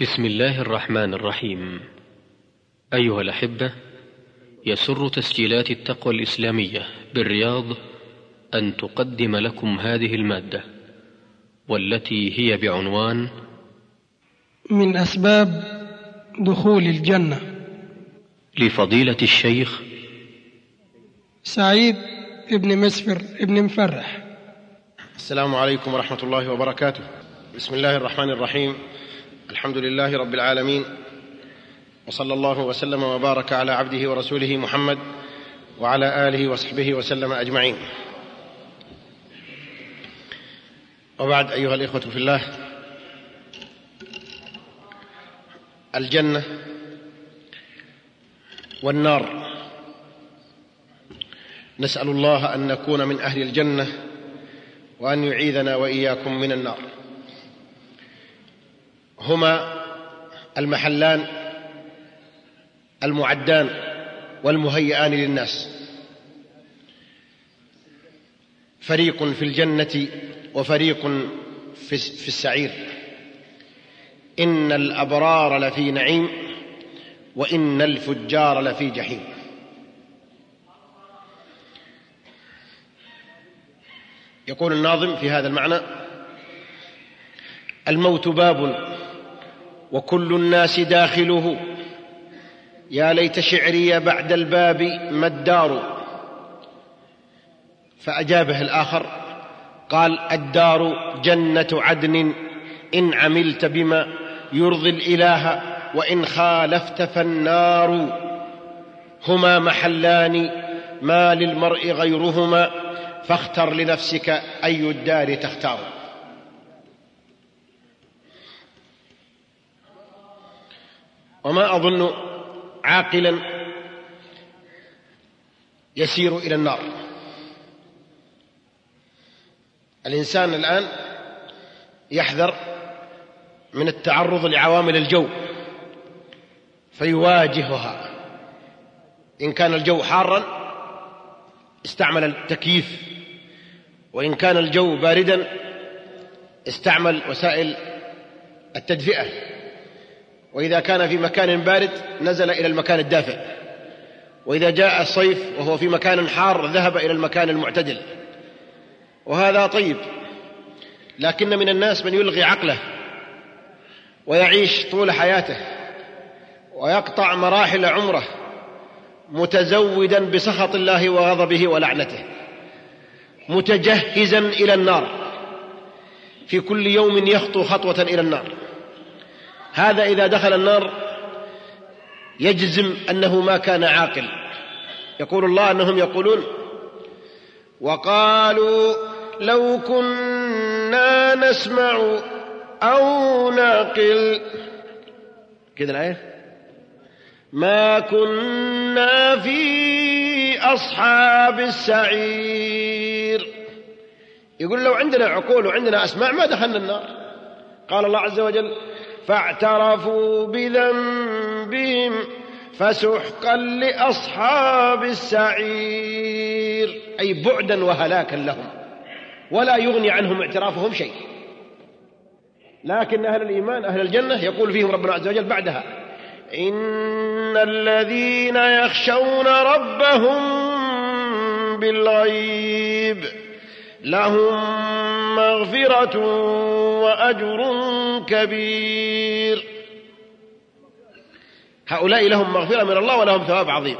بسم الله الرحمن الرحيم. أيها الأحبة يسر تسجيلات التقوى الإسلامية بالرياض أن تقدم لكم هذه المادة والتي هي بعنوان من أسباب دخول الجنة. لفضيلة الشيخ سعيد ابن مسفر ابن مفرح. السلام عليكم ورحمة الله وبركاته. بسم الله الرحمن الرحيم. الحمد لله رب العالمين وصلى الله وسلم وبارك على عبده ورسوله محمد وعلى آله وصحبه وسلم أجمعين. وبعد أيها الإخوة في الله الجنة والنار. نسأل الله أن نكون من أهل الجنة وأن يعيذنا وإياكم من النار. هما المحلان المعدان والمهيئان للناس. فريق في الجنة وفريق في السعير. إن الأبرار لفي نعيم وإن الفجار لفي جحيم. يقول الناظم في هذا المعنى الموت باب وكل الناس داخله. يا ليت شعري بعد الباب ما الدار. فأجابه الآخر قال الدار جنة عدن إن عملت بما يرضي الإله وإن خالفت فالنار. هما محلان ما للمرء غيرهما فاختر لنفسك أي الدار تختار. وما أظن عاقلا يسير إلى النار. الإنسان الآن يحذر من التعرض لعوامل الجو فيواجهها. إن كان الجو حارا استعمل التكييف. وإن كان الجو باردا استعمل وسائل التدفئة. وإذا كان في مكان بارد نزل إلى المكان الدافئ. وإذا جاء الصيف وهو في مكان حار ذهب إلى المكان المعتدل. وهذا طيب. لكن من الناس من يلغي عقله ويعيش طول حياته ويقطع مراحل عمره متزودا بسخط الله وغضبه ولعنته. متجهزا إلى النار. في كل يوم يخطو خطوة إلى النار. هذا إذا دخل النار يجزم أنه ما كان عاقل. يقول الله أنهم يقولون وقالوا لو كنا نسمع أو نعقل. كذا الآية؟ ما كنا في أصحاب السعير. يقول لو عندنا عقول وعندنا أسماع ما دخلنا النار. قال الله عز وجل فاعترفوا بذنبهم فسحقا لأصحاب السعير. أي بعدا وهلاكا لهم. ولا يغني عنهم اعترافهم شيء. لكن أهل الإيمان أهل الجنة يقول فيهم ربنا عز وجل بعدها ان الذين يخشون ربهم بالغيب. لهم مغفرة وأجر كبير. هؤلاء لهم مغفرة من الله ولهم ثواب عظيم.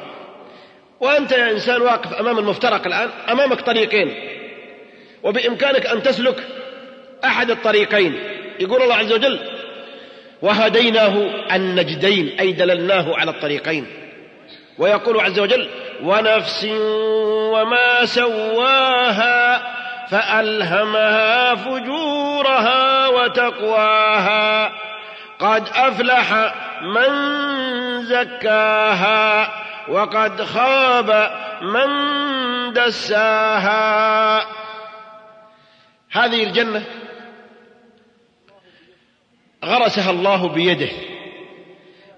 وأنت يا إنسان واقف أمام المفترق الآن أمامك طريقين. وبإمكانك أن تسلك أحد الطريقين. يقول الله عز وجل وهديناه النجدين أي دللناه على الطريقين. ويقول عز وجل ونفس وما سواها فألهمها فجورها وتقواها. قد أفلح من زكاها وقد خاب من دساها. هذه الجنة غرسها الله بيده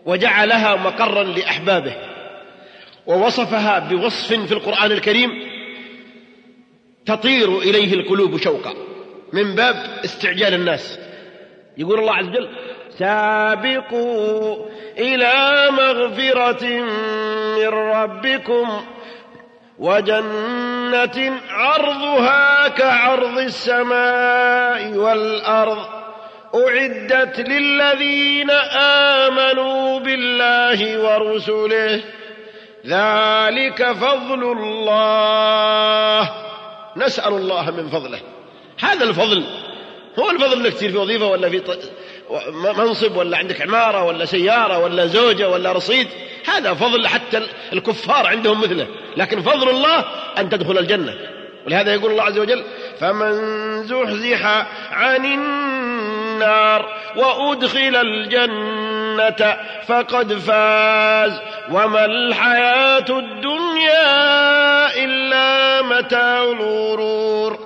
وجعلها مقرا لأحبابه ووصفها بوصف في القرآن الكريم تطير إليه القلوب شوقا. من باب استعجال الناس. يقول الله عز وجل سابقوا إلى مغفرة من ربكم وجنة عرضها كعرض السماء والأرض أعدت للذين آمنوا بالله ورسله. ذلك فضل الله. نسأل الله من فضله. هذا الفضل هو الفضل انك تصير في وظيفة ولا في منصب ولا عندك عمارة ولا سيارة ولا زوجة ولا رصيد. هذا فضل حتى الكفار عندهم مثله. لكن فضل الله أن تدخل الجنة. ولهذا يقول الله عز وجل فمن زحزح عن النار وأدخل الجنة فقد فاز. وما الحياة الدنيا إلا متاع الغرور.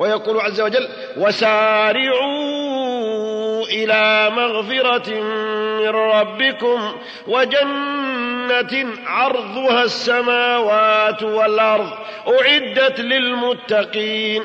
ويقول عز وجل وسارعوا إلى مغفرة من ربكم وجنة عرضها السماوات والأرض أعدت للمتقين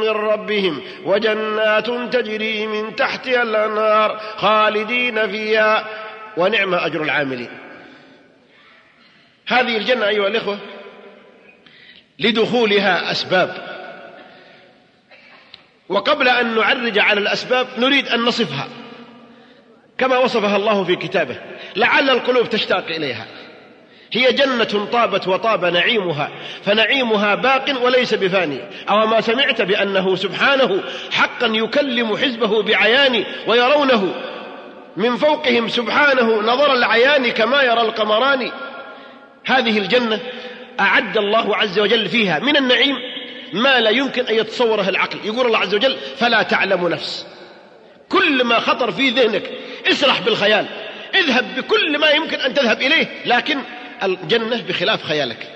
من ربهم وجنات تجري من تحتها الأنهار خالدين فيها ونعم أجر العاملين. هذه الجنة أيها الإخوة لدخولها أسباب. وقبل أن نعرج على الأسباب نريد أن نصفها كما وصفها الله في كتابه. لعل القلوب تشتاق إليها. هي جنة طابت وطاب نعيمها فنعيمها باق وليس بفاني. أو ما سمعت بأنه سبحانه حقا يكلم حزبه بعيان ويرونه. من فوقهم سبحانه نظر العيان كما يرى القمران. هذه الجنة أعد الله عز وجل فيها من النعيم ما لا يمكن أن يتصوره العقل. يقول الله عز وجل فلا تعلم نفس. كل ما خطر في ذهنك اسرح بالخيال. اذهب بكل ما يمكن أن تذهب إليه. لكن الجنة بخلاف خيالك.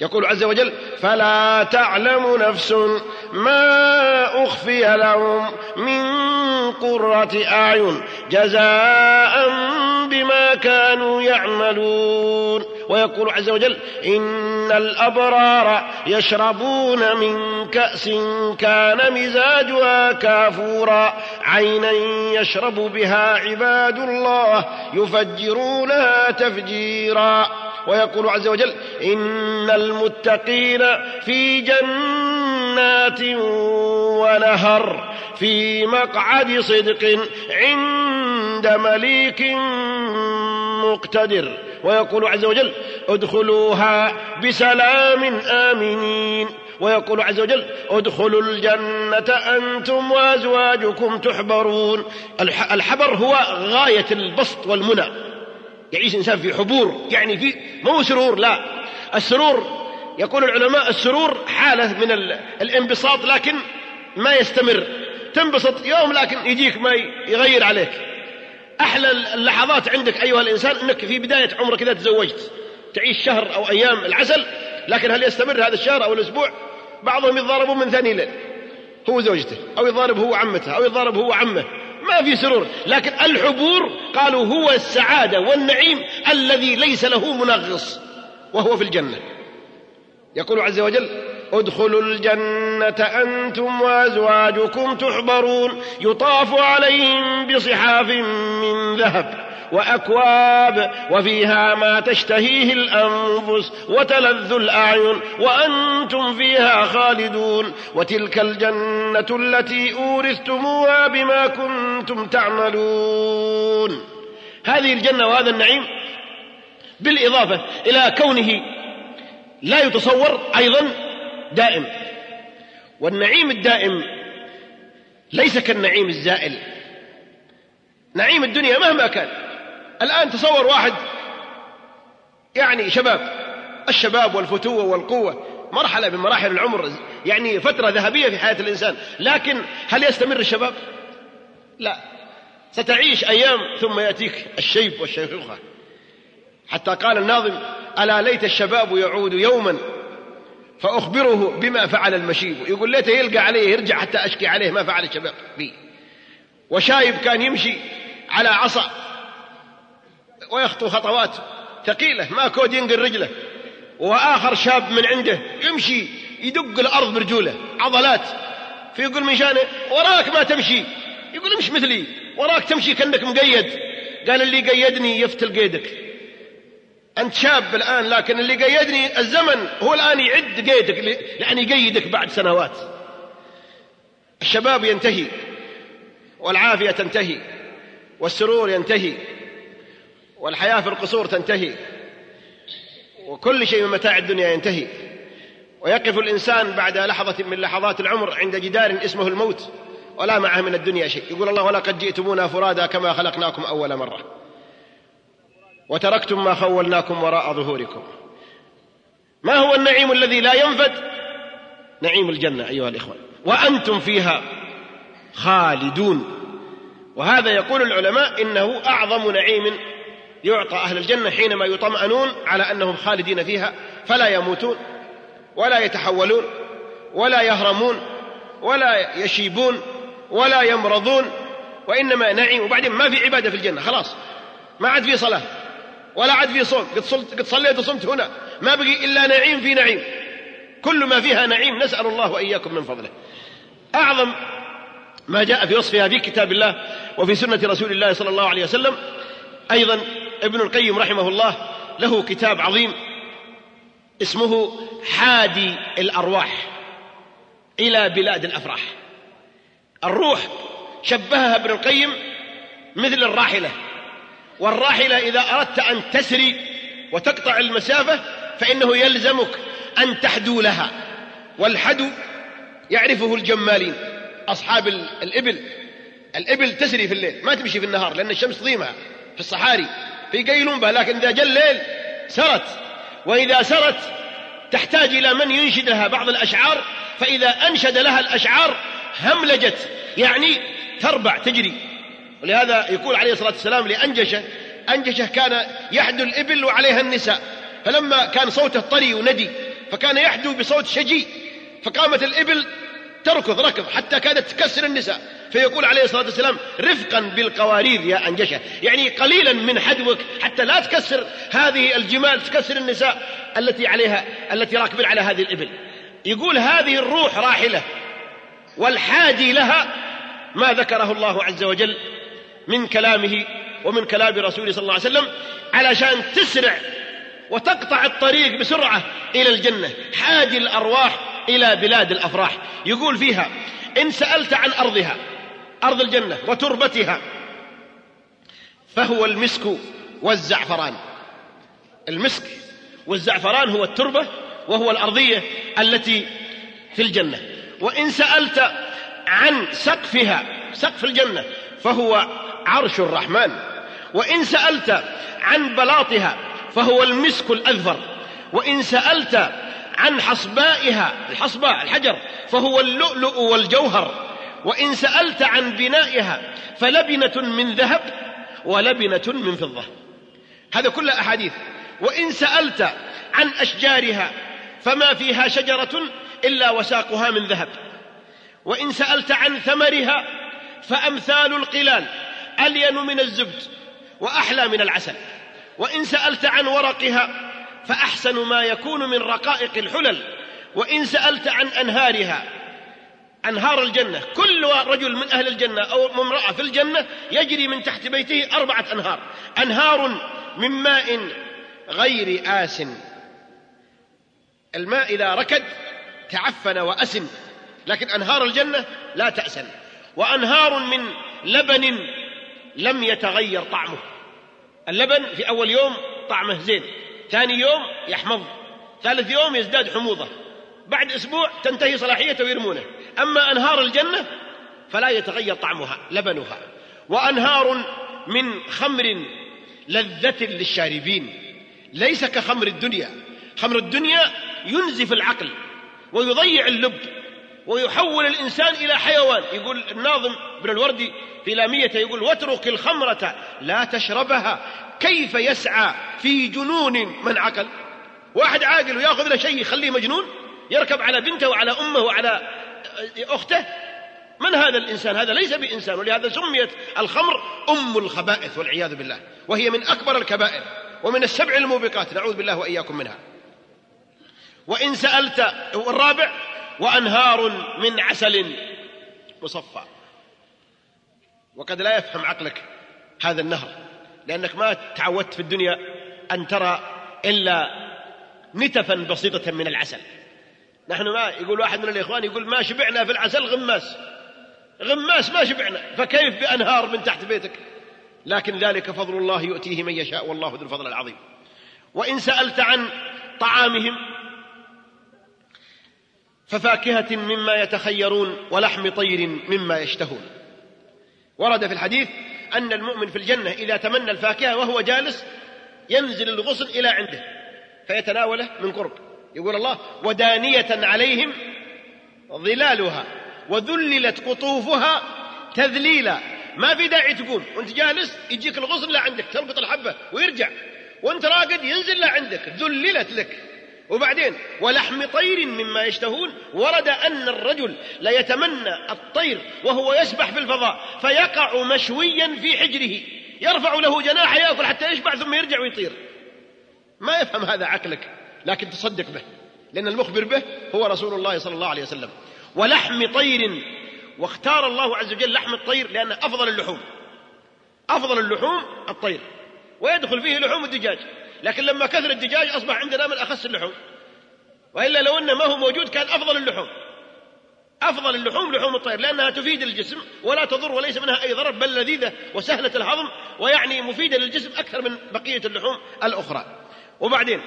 يقول عز وجل فلا تعلم نفس ما أخفي لهم من قرة أعين جزاء بما كانوا يعملون. ويقول عز وجل إن الأبرار يشربون من كأس كان مزاجها كافورا. عينا يشرب بها عباد الله يفجرونها تفجيرا. ويقول عز وجل إن المتقين في جنات ونهر في مقعد صدق عند مليك مقتدر. ويقول عز وجل ادخلوها بسلام آمنين. ويقول عز وجل ادخلوا الجنة أنتم وأزواجكم تحبرون. الحبر هو غاية البسط والمنى. يعيش إنسان في حبور يعني في مو سرور لا. السرور يقول العلماء السرور حالة من الانبساط لكن ما يستمر. تنبسط يوم لكن يجيك ما يغير عليك. أحلى اللحظات عندك أيها الإنسان أنك في بداية عمرك إذا تزوجت. تعيش شهر أو أيام العسل لكن هل يستمر هذا الشهر أو الأسبوع؟ بعضهم يتضاربون من ثاني ليل. هو زوجته أو يضارب هو عمته أو يضارب هو عمه. ما في سرور. لكن الحبور قالوا هو السعادة والنعيم الذي ليس له منغص وهو في الجنة. يقول عز وجل ادخلوا الجنة أنتم وأزواجكم تحبرون. يطاف عليهم بصحاف من ذهب. وأكواب وفيها ما تشتهيه الأنفس وتلذ الأعين وأنتم فيها خالدون. وتلك الجنة التي أورثتموها بما كنتم تعملون. هذه الجنة وهذا النعيم بالإضافة إلى كونه لا يتصور أيضا دائم. والنعيم الدائم ليس كالنعيم الزائل. نعيم الدنيا مهما كان. الآن تصور واحد. يعني شباب الشباب والفتوة والقوة مرحلة من مراحل العمر يعني فترة ذهبية في حياة الإنسان. لكن هل يستمر الشباب؟ لا. ستعيش أيام ثم يأتيك الشيب والشيخوخة حتى قال الناظم ألا ليت الشباب يعود يوما فأخبره بما فعل المشيب. يقول ليته يلقى عليه يرجع حتى أشكي عليه ما فعل الشباب بي. وشايب كان يمشي على عصا ويخطو خطوات ثقيلة ما كود ينقل رجله. وآخر شاب من عنده يمشي يدق الأرض برجوله عضلات. فيقول من شأنه وراك ما تمشي. يقول مش مثلي وراك تمشي كأنك مقيد. قال اللي قيدني يفتل قيدك. أنت شاب الآن لكن اللي قيدني الزمن هو الآن يعد قيدك يعني يقيدك بعد سنوات. الشباب ينتهي والعافية تنتهي والسرور ينتهي. والحياة في القصور تنتهي. وكل شيء من متاع الدنيا ينتهي. ويقف الإنسان بعد لحظة من لحظات العمر عند جدار اسمه الموت ولا معه من الدنيا شيء. يقول الله ولقد جئتمونا فرادا كما خلقناكم أول مرة. وتركتم ما خولناكم وراء ظهوركم. ما هو النعيم الذي لا ينفد؟ نعيم الجنة أيها الإخوة. وأنتم فيها خالدون. وهذا يقول العلماء إنه أعظم نعيم يعطى أهل الجنة حينما يطمئنون على أنهم خالدين فيها فلا يموتون ولا يتحولون ولا يهرمون ولا يشيبون ولا يمرضون وإنما نعيم. وبعدين ما في عبادة في الجنة خلاص. ما عاد في صلاة ولا عاد في صوم. قد, صلت قد صليت وصمت هنا. ما بقي إلا نعيم في نعيم. كل ما فيها نعيم نسأل الله وإياكم من فضله. أعظم ما جاء في وصفها في كتاب الله وفي سنة رسول الله صلى الله عليه وسلم أيضا ابن القيم رحمه الله له كتاب عظيم اسمه حادي الأرواح إلى بلاد الأفراح. الروح شبهها ابن القيم مثل الراحلة والراحلة إذا أردت أن تسري وتقطع المسافة فإنه يلزمك أن تحدو لها والحدو يعرفه الجمالين أصحاب الإبل. الإبل تسري في الليل ما تمشي في النهار لأن الشمس ضيمها في الصحاري. فيقيلون بها لكن إذا جاء الليل سرت وإذا سرت تحتاج إلى من ينشد لها بعض الأشعار فإذا أنشد لها الأشعار هملجت يعني تربع تجري. ولهذا يقول عليه الصلاة والسلام لأنجشة أنجشة كان يحدو الإبل وعليها النساء. فلما كان صوته طري وندي فكان يحدو بصوت شجي فقامت الإبل تركض ركض حتى كادت تكسر النساء. فيقول عليه الصلاة والسلام رفقا بالقوارير يا أنجشة. يعني قليلا من حدوك حتى لا تكسر هذه الجمال تكسر النساء التي عليها التي راكبين على هذه الإبل. يقول هذه الروح راحلة والحادي لها ما ذكره الله عز وجل من كلامه ومن كلام رسوله صلى الله عليه وسلم علشان تسرع وتقطع الطريق بسرعة إلى الجنة. حادي الأرواح إلى بلاد الأفراح. يقول فيها إن سألت عن أرضها أرض الجنة وتربتها فهو المسك والزعفران. المسك والزعفران هو التربة وهو الأرضية التي في الجنة. وإن سألت عن سقفها سقف الجنة فهو عرش الرحمن. وإن سألت عن بلاطها فهو المسك الأذفر. وإن سألت عن حصبائها الحصباء الحجر فهو اللؤلؤ والجوهر. وإن سألت عن بنائها فلبنة من ذهب ولبنة من فضة. هذا كل أحاديث. وإن سألت عن أشجارها فما فيها شجرة إلا وساقها من ذهب. وإن سألت عن ثمرها فأمثال القلال ألين من الزبد وأحلى من العسل. وإن سألت عن ورقها فأحسن ما يكون من رقائق الحلل. وإن سألت عن أنهارها أنهار الجنة كل رجل من أهل الجنة أو امرأة في الجنة يجري من تحت بيته أربعة أنهار. أنهار من ماء غير آس. الماء إذا ركد تعفن وأسن لكن أنهار الجنة لا تأسن. وأنهار من لبن لم يتغير طعمه. اللبن في أول يوم طعمه زين ثاني يوم يحمض ثالث يوم يزداد حموضة بعد أسبوع تنتهي صلاحيته ويرمونه. أما أنهار الجنة فلا يتغير طعمها لبنها. وأنهار من خمر لذة للشاربين ليس كخمر الدنيا. خمر الدنيا ينزف العقل ويضيع اللب. ويحول الإنسان إلى حيوان. يقول الناظم ابن الوردي في لاميته يقول واترك الخمرة لا تشربها. كيف يسعى في جنون من عقل؟ واحد عاقل وياخذ له شيء يخليه مجنون يركب على بنته وعلى أمه وعلى أخته. من هذا الإنسان؟ هذا ليس بإنسان ولهذا سميت الخمر أم الخبائث والعياذ بالله. وهي من أكبر الكبائر ومن السبع الموبقات. نعوذ بالله وإياكم منها. وإن سألت والرابع وأنهار من عسل مصفى. وقد لا يفهم عقلك هذا النهر لأنك ما تعودت في الدنيا أن ترى إلا نتفا بسيطة من العسل. نحن ما يقول واحد من الإخوان يقول ما شبعنا في العسل غماس. غماس ما شبعنا فكيف بأنهار من تحت بيتك؟ لكن ذلك فضل الله يؤتيه من يشاء والله ذو الفضل العظيم. وإن سألت عن طعامهم ففاكهة مما يتخيرون ولحم طير مما يشتهون. ورد في الحديث أن المؤمن في الجنة إذا تمنى الفاكهة وهو جالس ينزل الغصن إلى عنده فيتناوله من قرب. يقول الله ودانية عليهم ظلالها وذللت قطوفها تذليلا. ما في داعي تقوم وانت جالس يجيك الغصن لعندك تربط الحبة ويرجع وأنت راقد ينزل لعندك ذللت لك. وبعدين ولحم طير مما يشتهون ورد أن الرجل ليتمنى الطير وهو يسبح في الفضاء فيقع مشويا في حجره. يرفع له جناح يأكل حتى يشبع ثم يرجع ويطير. ما يفهم هذا عقلك لكن تصدق به لأن المخبر به هو رسول الله صلى الله عليه وسلم. ولحم طير واختار الله عز وجل لحم الطير لأنه أفضل اللحوم. أفضل اللحوم الطير. ويدخل فيه لحوم الدجاج. لكن لما كثر الدجاج أصبح عندنا من أخس اللحوم. وإلا لو أنه ما هو موجود كان أفضل اللحوم. أفضل اللحوم لحوم الطير لأنها تفيد الجسم ولا تضر وليس منها أي ضرر بل لذيذة وسهلة الهضم ويعني مفيدة للجسم أكثر من بقية اللحوم الأخرى. وبعدين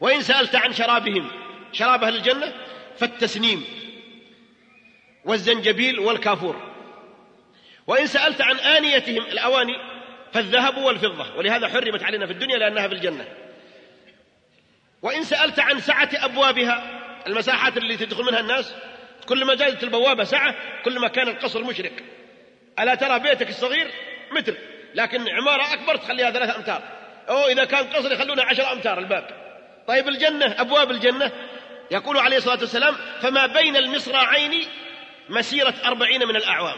وإن سألت عن شرابهم شراب أهل الجنة فالتسنيم والزنجبيل والكافور. وإن سألت عن آنيتهم الأواني فالذهب والفضة ولهذا حرمت علينا في الدنيا لأنها في الجنة. وإن سألت عن سعة أبوابها المساحات اللي تدخل منها الناس كل ما زادت البوابة سعة كل ما كان القصر مشرق. ألا ترى بيتك الصغير؟ متر. لكن عمارة أكبر تخليها ثلاثة أمتار. أو إذا كان قصر يخلونها عشر أمتار الباب. طيب الجنة أبواب الجنة. يقول عليه الصلاة والسلام فما بين المصراعين مسيرة أربعين من الأعوام.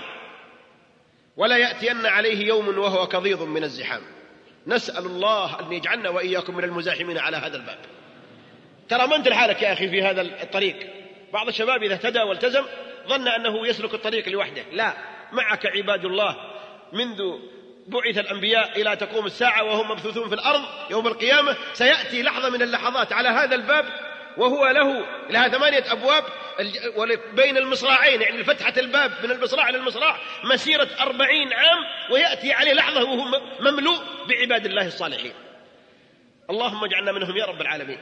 ولا يأتين عليه يوم وهو كضيض من الزحام. نسأل الله أن يجعلنا وإياكم من المزاحمين على هذا الباب. ترى ما أنت لحالك يا أخي في هذا الطريق؟ بعض الشباب إذا اهتدى والتزم ظن أنه يسلك الطريق لوحده. لا معك عباد الله. منذ بعث الأنبياء إلى تقوم الساعة وهم مبثوثون في الأرض يوم القيامة سيأتي لحظة من اللحظات على هذا الباب وهو له لها ثمانية أبواب بين المصراعين يعني فتحة الباب من المصراع للمصراع مسيرة أربعين عام ويأتي عليه لحظة وهو مملوء بعباد الله الصالحين. اللهم اجعلنا منهم يا رب العالمين.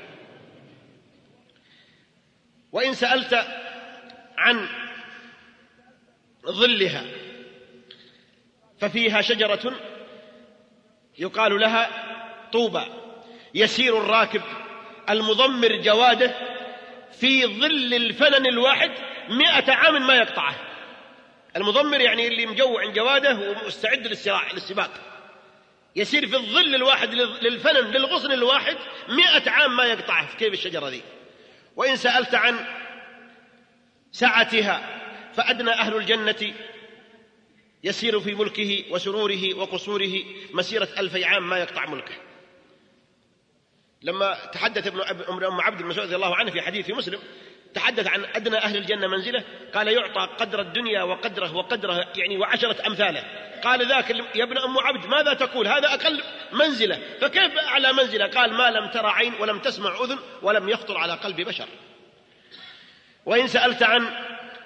وإن سألت عن ظلها ففيها شجرة يقال لها طوبى يسير الراكب المضمر جواده في ظل الفنن الواحد مئة عام ما يقطعه. المضمر يعني اللي مجوع جواده ومستعد للصراع للسباق. يسير في الظل الواحد للفنن للغصن الواحد مئة عام ما يقطعه في كيف الشجرة ذي. وإن سألت عن سعتها فأدنى أهل الجنة يسير في ملكه وسروره وقصوره مسيرة ألفي عام ما يقطع ملكه. لما تحدث ابن ام عبد المسعود رضي الله عنه في حديث مسلم تحدث عن أدنى أهل الجنة منزلة قال يعطى قدر الدنيا وقدره وقدره يعني وعشرة أمثاله. قال ذاك يا ابن أم عبد ماذا تقول؟ هذا أقل منزلة. فكيف اعلى منزلة؟ قال ما لم ترى عين ولم تسمع أذن ولم يخطر على قلب بشر. وإن سألت عن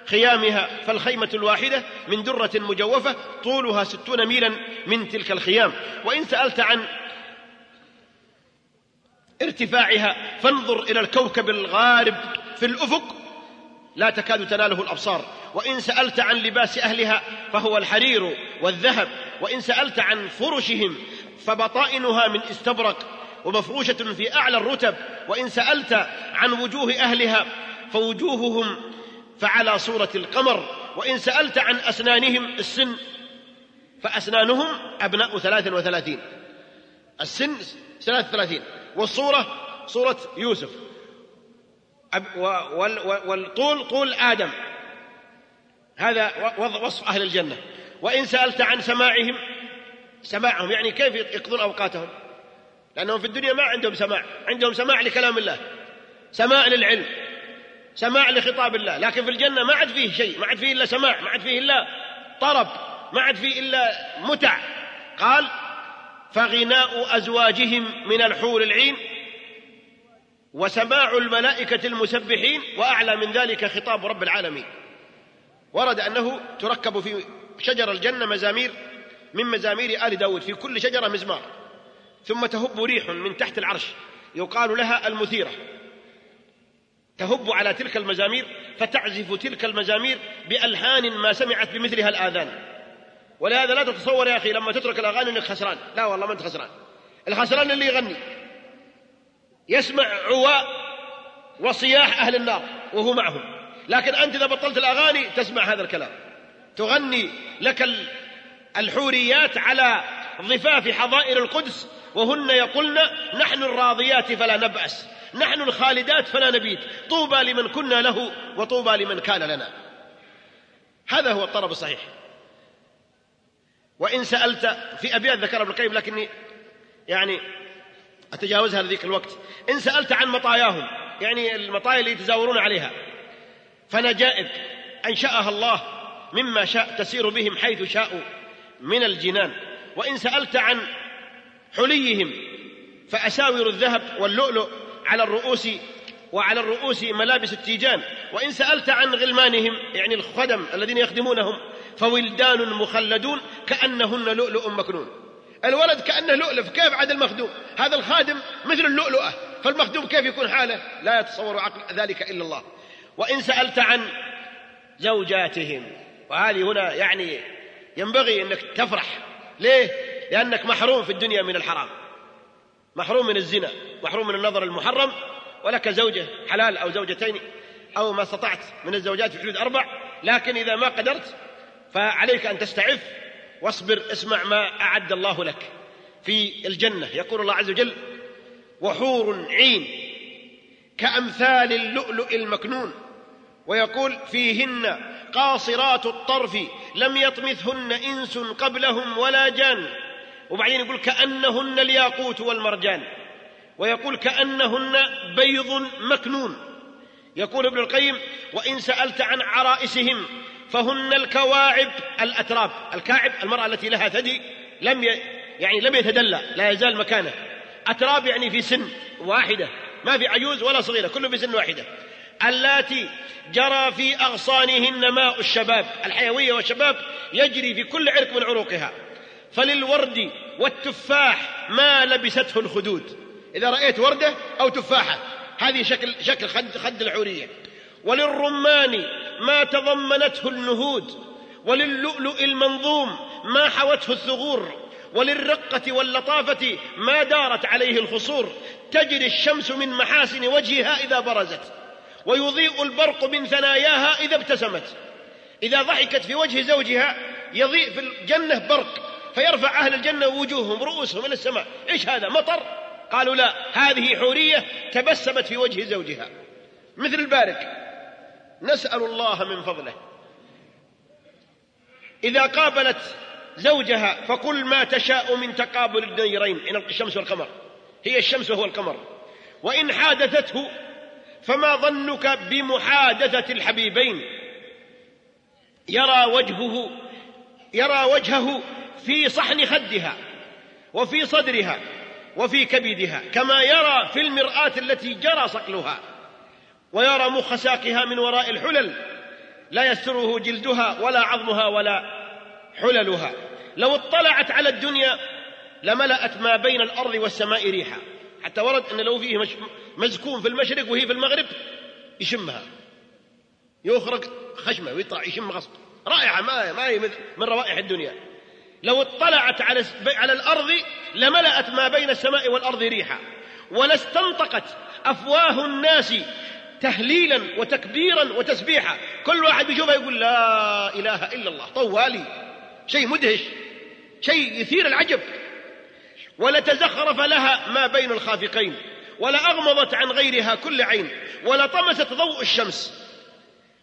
خيامها فالخيمة الواحدة من درة مجوفة طولها ستون ميلا من تلك الخيام. وإن سألت عن ارتفاعها فانظر إلى الكوكب الغارب في الأفق. لا تكاد تناله الأبصار. وإن سألت عن لباس أهلها فهو الحرير والذهب. وإن سألت عن فرشهم فبطائنها من استبرق ومفروشة في أعلى الرتب. وإن سألت عن وجوه أهلها فوجوههم فعلى صورة القمر. وإن سألت عن أسنانهم السن فأسنانهم أبناء ثلاث وثلاثين. السن ثلاث وثلاثين. والصورة صورة يوسف. والطول طول آدم. هذا وصف أهل الجنة. وإن سألت عن سماعهم سماعهم يعني كيف يقضون أوقاتهم؟ لأنهم في الدنيا ما عندهم سماع. عندهم سماع لكلام الله. سماع للعلم. سماع لخطاب الله. لكن في الجنة ما عاد فيه شيء. ما عاد فيه إلا سماع. ما عاد فيه إلا طرب. ما عاد فيه إلا متع. قال فغناء أزواجهم من الحور العين وسماع الملائكة المسبحين وأعلى من ذلك خطاب رب العالمين. ورد أنه تركب في شجر الجنة مزامير من مزامير آل داود في كل شجرة مزمار. ثم تهب ريح من تحت العرش يقال لها المثيرة. تهب على تلك المزامير فتعزف تلك المزامير بألحان ما سمعت بمثلها الآذان. ولهذا لا تتصور يا أخي لما تترك الأغاني أنك خسران. لا والله ما أنت خسران. الخسران اللي يغني. يسمع عواء وصياح أهل النار وهو معهم. لكن أنت إذا بطلت الأغاني تسمع هذا الكلام. تغني لك الحوريات على ضفاف حظائر القدس وهن يقولن نحن الراضيات فلا نبأس. نحن الخالدات فلا نبيت. طوبى لمن كنا له وطوبى لمن كان لنا. هذا هو الطلب الصحيح. وإن سألت في أبيات ذكر ابن القيم لكني يعني أتجاوزها لذيك الوقت. إن سألت عن مطاياهم يعني المطايا اللي يتزاورون عليها فنجائب أنشأها الله مما شاء تسير بهم حيث شاءوا من الجنان. وإن سألت عن حليهم فأساور الذهب واللؤلؤ على الرؤوس وعلى الرؤوس ملابس التيجان. وإن سألت عن غلمانهم يعني الخدم الذين يخدمونهم فولدان مخلدون كأنهن لؤلؤ مكنون. الولد كأنه لؤلؤ كيف عاد المخدوم؟ هذا الخادم مثل اللؤلؤة فالمخدوم كيف يكون حاله؟ لا يتصور عقل ذلك إلا الله. وإن سألت عن زوجاتهم وهذه هنا يعني ينبغي أنك تفرح. ليه؟ لأنك محروم في الدنيا من الحرام. محروم من الزنا محروم من النظر المحرم. ولك زوجة حلال أو زوجتين أو ما استطعت من الزوجات في حدود أربع لكن إذا ما قدرت فعليك أن تستعف واصبر اسمع ما أعد الله لك في الجنة. يقول الله عز وجل وحور عين كأمثال اللؤلؤ المكنون ويقول فيهن قاصرات الطرف لم يطمثهن إنس قبلهم ولا جان وبعدين يقول كأنهن الياقوت والمرجان ويقول كأنهن بيض مكنون. يقول ابن القيم وإن سألت عن عرائسهم فهن الكواعب الأتراب الكاعب المرأة التي لها ثدي لم ي... يعني لم يتدلى لا يزال مكانه. أتراب يعني في سن واحدة ما في عجوز ولا صغيرة كله في سن واحدة. اللاتي جرى في أغصانهن ماء الشباب الحيوية والشباب يجري في كل عرق من عروقها. فللورد والتفاح ما لبسته الخدود. إذا رأيت وردة أو تفاحة هذه شكل شكل خد, خد العورية. وللرمان ما تضمنته النهود وللؤلؤ المنظوم ما حوته الثغور وللرقة واللطافة ما دارت عليه الخصور. تجري الشمس من محاسن وجهها إذا برزت ويضيء البرق من ثناياها إذا ابتسمت. إذا ضحكت في وجه زوجها يضيء في الجنة برق فيرفع أهل الجنة وجوههم رؤوسهم إلى السماء. إيش هذا مطر؟ قالوا لا هذه حورية تبسمت في وجه زوجها. مثل البارق. نسأل الله من فضله. إذا قابلت زوجها فقل ما تشاء من تقابل النيرين إن الشمس والقمر. هي الشمس وهو القمر. وإن حادثته فما ظنك بمحادثة الحبيبين. يرى وجهه يرى وجهه في صحن خدها وفي صدرها وفي كبدها كما يرى في المرآة التي جرى صقلها. ويرى مخ ساقها من وراء الحلل لا يستره جلدها ولا عظمها ولا حللها. لو اطلعت على الدنيا لملأت ما بين الأرض والسماء ريحا. حتى ورد أن لو فيه مش مزكون في المشرق وهي في المغرب يشمها. يخرج خشمه ويطلع يشم غصب. رائعة ما ما هي من روائح الدنيا. لو اطلعت على على الأرض لملأت ما بين السماء والأرض ريحا. ولاستنطقت أفواه الناس تهليلا وتكبيرا وتسبيحا. كل واحد بيشوفها يقول لا إله إلا الله. طوالي. شيء مدهش. شيء يثير العجب. ولتزخرف لها ما بين الخافقين. ولأغمضت عن غيرها كل عين. ولطمست ضوء الشمس.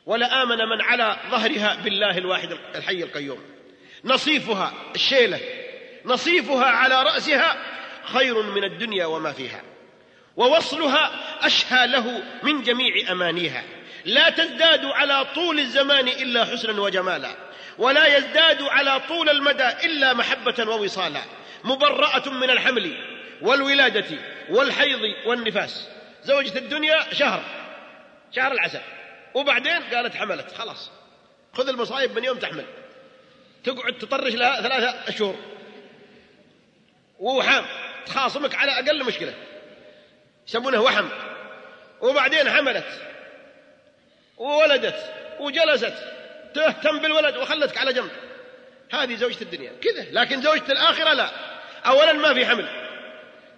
ولآمن من على ظهرها بالله الواحد الحي القيوم. نصيفها الشيلة. نصيفها على رأسها خير من الدنيا وما فيها. ووصلها أشهى له من جميع أمانيها. لا تزداد على طول الزمان إلا حسنا وجمالا ولا يزداد على طول المدى إلا محبة ووصالا. مبرأة من الحمل والولادة والحيض والنفاس. زوجة الدنيا شهر شهر العسل. وبعدين قالت حملت خلاص. خذ المصايب من يوم تحمل. تقعد تطرش لها ثلاثة أشهر ووحام تخاصمك على أقل مشكلة. يسمونه وحم. وبعدين حملت. وولدت. وجلست. تهتم بالولد وخلتك على جنب. هذه زوجة الدنيا. كذا. لكن زوجة الآخرة لا. أولا ما في حمل.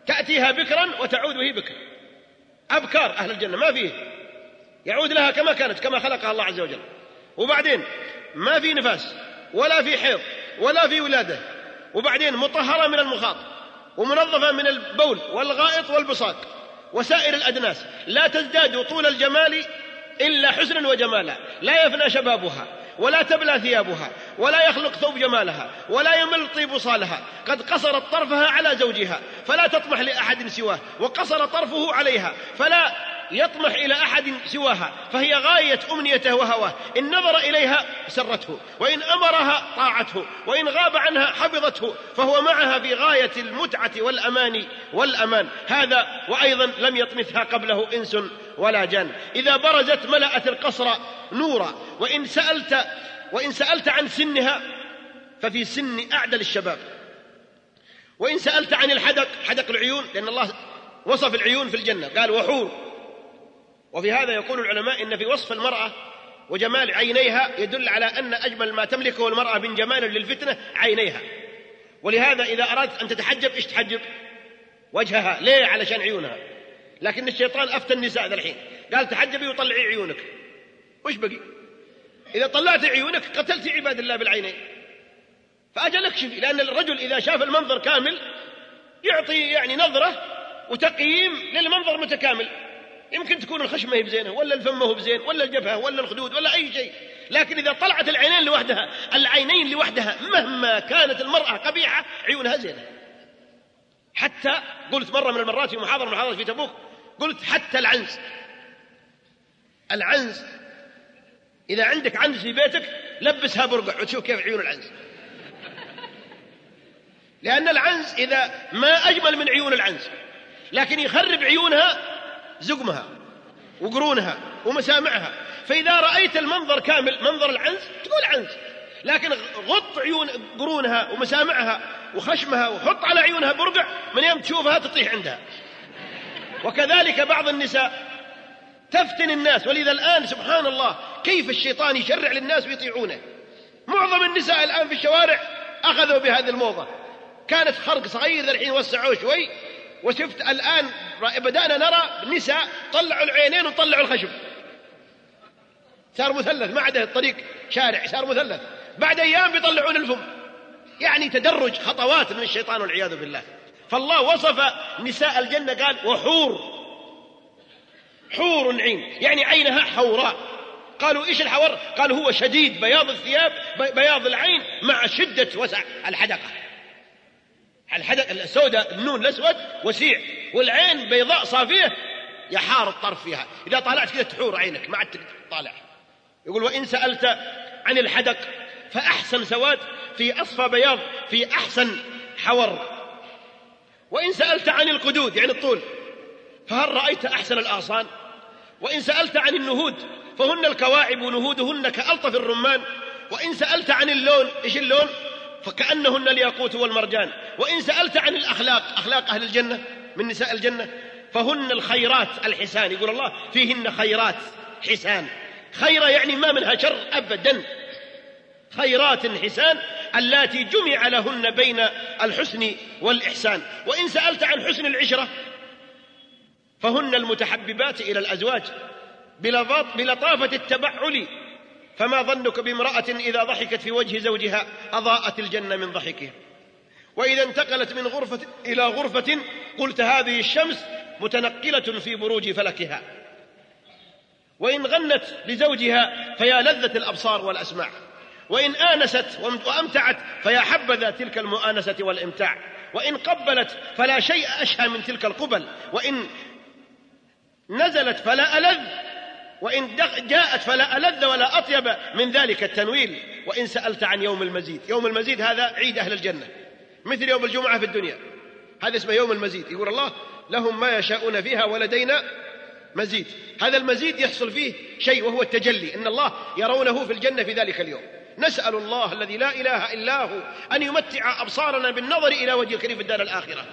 تأتيها بكرا وتعود وهي بكر. أبكار أهل الجنة. ما فيه. يعود لها كما كانت كما خلقها الله عز وجل. وبعدين ما في نفاس ولا في حيض ولا في ولادة. وبعدين مطهرة من المخاط ومنظفة من البول والغائط والبصاق. وسائر الأدناس. لا تزداد طول الجمال إلا حسنا وجمالا. لا يفنى شبابها ولا تبلى ثيابها ولا يخلق ثوب جمالها ولا يمل طيب صالها. قد قصرت طرفها على زوجها فلا تطمح لأحد سواه وقصر طرفه عليها فلا يطمح إلى أحد سواها فهي غاية أمنيته وهواه. إن نظر إليها سرته وإن أمرها طاعته وإن غاب عنها حفظته فهو معها في غاية المتعة والأمان والأمان. هذا وأيضا لم يطمثها قبله إنس ولا جان. إذا برزت ملأت القصر نورا وإن سألت وإن سألت عن سنها ففي سن أعدل الشباب. وإن سألت عن الحدق حدق العيون لأن الله وصف العيون في الجنة. قال وحور. وفي هذا يقول العلماء إن في وصف المرأة وجمال عينيها يدل على أن أجمل ما تملكه المرأة من جمال للفتنة عينيها. ولهذا إذا أردت أن تتحجب إيش تحجب؟ وجهها. ليه؟ علشان عيونها. لكن الشيطان أفتى النساء ذا الحين. قال تحجبي وطلعي عيونك. وش بقي؟ إذا طلعت عيونك قتلت عباد الله بالعينين. فأجل اكشفي لأن الرجل إذا شاف المنظر كامل يعطي يعني نظرة وتقييم للمنظر متكامل. يمكن تكون الخشمة بزينة ولا الفم هو بزين ولا الجبهة ولا الخدود ولا أي شيء. لكن إذا طلعت العينين لوحدها العينين لوحدها مهما كانت المرأة قبيحة عيونها زينة. حتى قلت مرة من المرات في محاضرة من المحاضرات في تبوك قلت حتى العنز. العنز إذا عندك عنز في بيتك لبسها برقع وتشوف كيف عيون العنز. لأن العنز إذا ما أجمل من عيون العنز لكن يخرب عيونها زقمها وقرونها ومسامعها. فإذا رأيت المنظر كامل منظر العنز تقول عنز. لكن غط عيون قرونها ومسامعها وخشمها وحط على عيونها برقع من يوم تشوفها تطيح عندها. وكذلك بعض النساء تفتن الناس. ولذا الآن سبحان الله كيف الشيطان يشرع للناس ويطيعونه؟ معظم النساء الآن في الشوارع أخذوا بهذه الموضة. كانت خرق صغير الحين وسعوه شوي وشفت الآن بدأنا نرى نساء طلعوا العينين وطلعوا الخشب. صار مثلث ما عاد الطريق شارع صار مثلث. بعد أيام بيطلعون الفم. يعني تدرج خطوات من الشيطان والعياذ بالله. فالله وصف نساء الجنة قال وحور. حور عين. يعني عينها حوراء. قالوا إيش الحور قال هو شديد بياض الثياب بياض العين مع شدة وسع الحدقة. الحدقة السوداء النون الأسود وسيع والعين بيضاء صافية يحار الطرف فيها. إذا طالعت كذا تحور عينك ما عاد طالع يقول وإن سألت عن الحدق فأحسن سواد في أصفى بياض في أحسن حور. وإن سألت عن القدود يعني الطول فهل رأيت أحسن الأغصان وإن سألت عن النهود فهن الكواعب نهودهن كألطف الرمان. وإن سألت عن اللون إيش اللون؟ فكأنهن الياقوت والمرجان. وإن سألت عن الأخلاق أخلاق أهل الجنة من نساء الجنة فهن الخيرات الحسان. يقول الله فيهن خيرات حسان. خيرة يعني ما منها شر أبدا. خيرات حسان اللاتي جمع لهن بين الحسن والإحسان. وإن سألت عن حسن العشرة فهن المتحببات إلى الأزواج بلطافة التبعل فما ظنك بامرأة إذا ضحكت في وجه زوجها أضاءت الجنة من ضحكها وإذا انتقلت من غرفة إلى غرفة قلت هذه الشمس متنقلة في بروج فلكها. وإن غنت لزوجها فيا لذة الأبصار والأسماع. وإن آنست وأمتعت فيا حبذا تلك المؤانسة والإمتاع. وإن قبلت فلا شيء أشهى من تلك القبل. وإن نزلت فلا ألذ. وإن جاءت فلا ألذ ولا أطيب من ذلك التنويل. وإن سألت عن يوم المزيد. يوم المزيد هذا عيد أهل الجنة. مثل يوم الجمعة في الدنيا. هذا اسمه يوم المزيد. يقول الله لهم ما يشاءون فيها ولدينا مزيد. هذا المزيد يحصل فيه شيء وهو التجلي. إن الله يرونه في الجنة في ذلك اليوم. نسأل الله الذي لا إله إلا هو أن يمتع أبصارنا بالنظر إلى وجه الكريم في الدار الآخرة.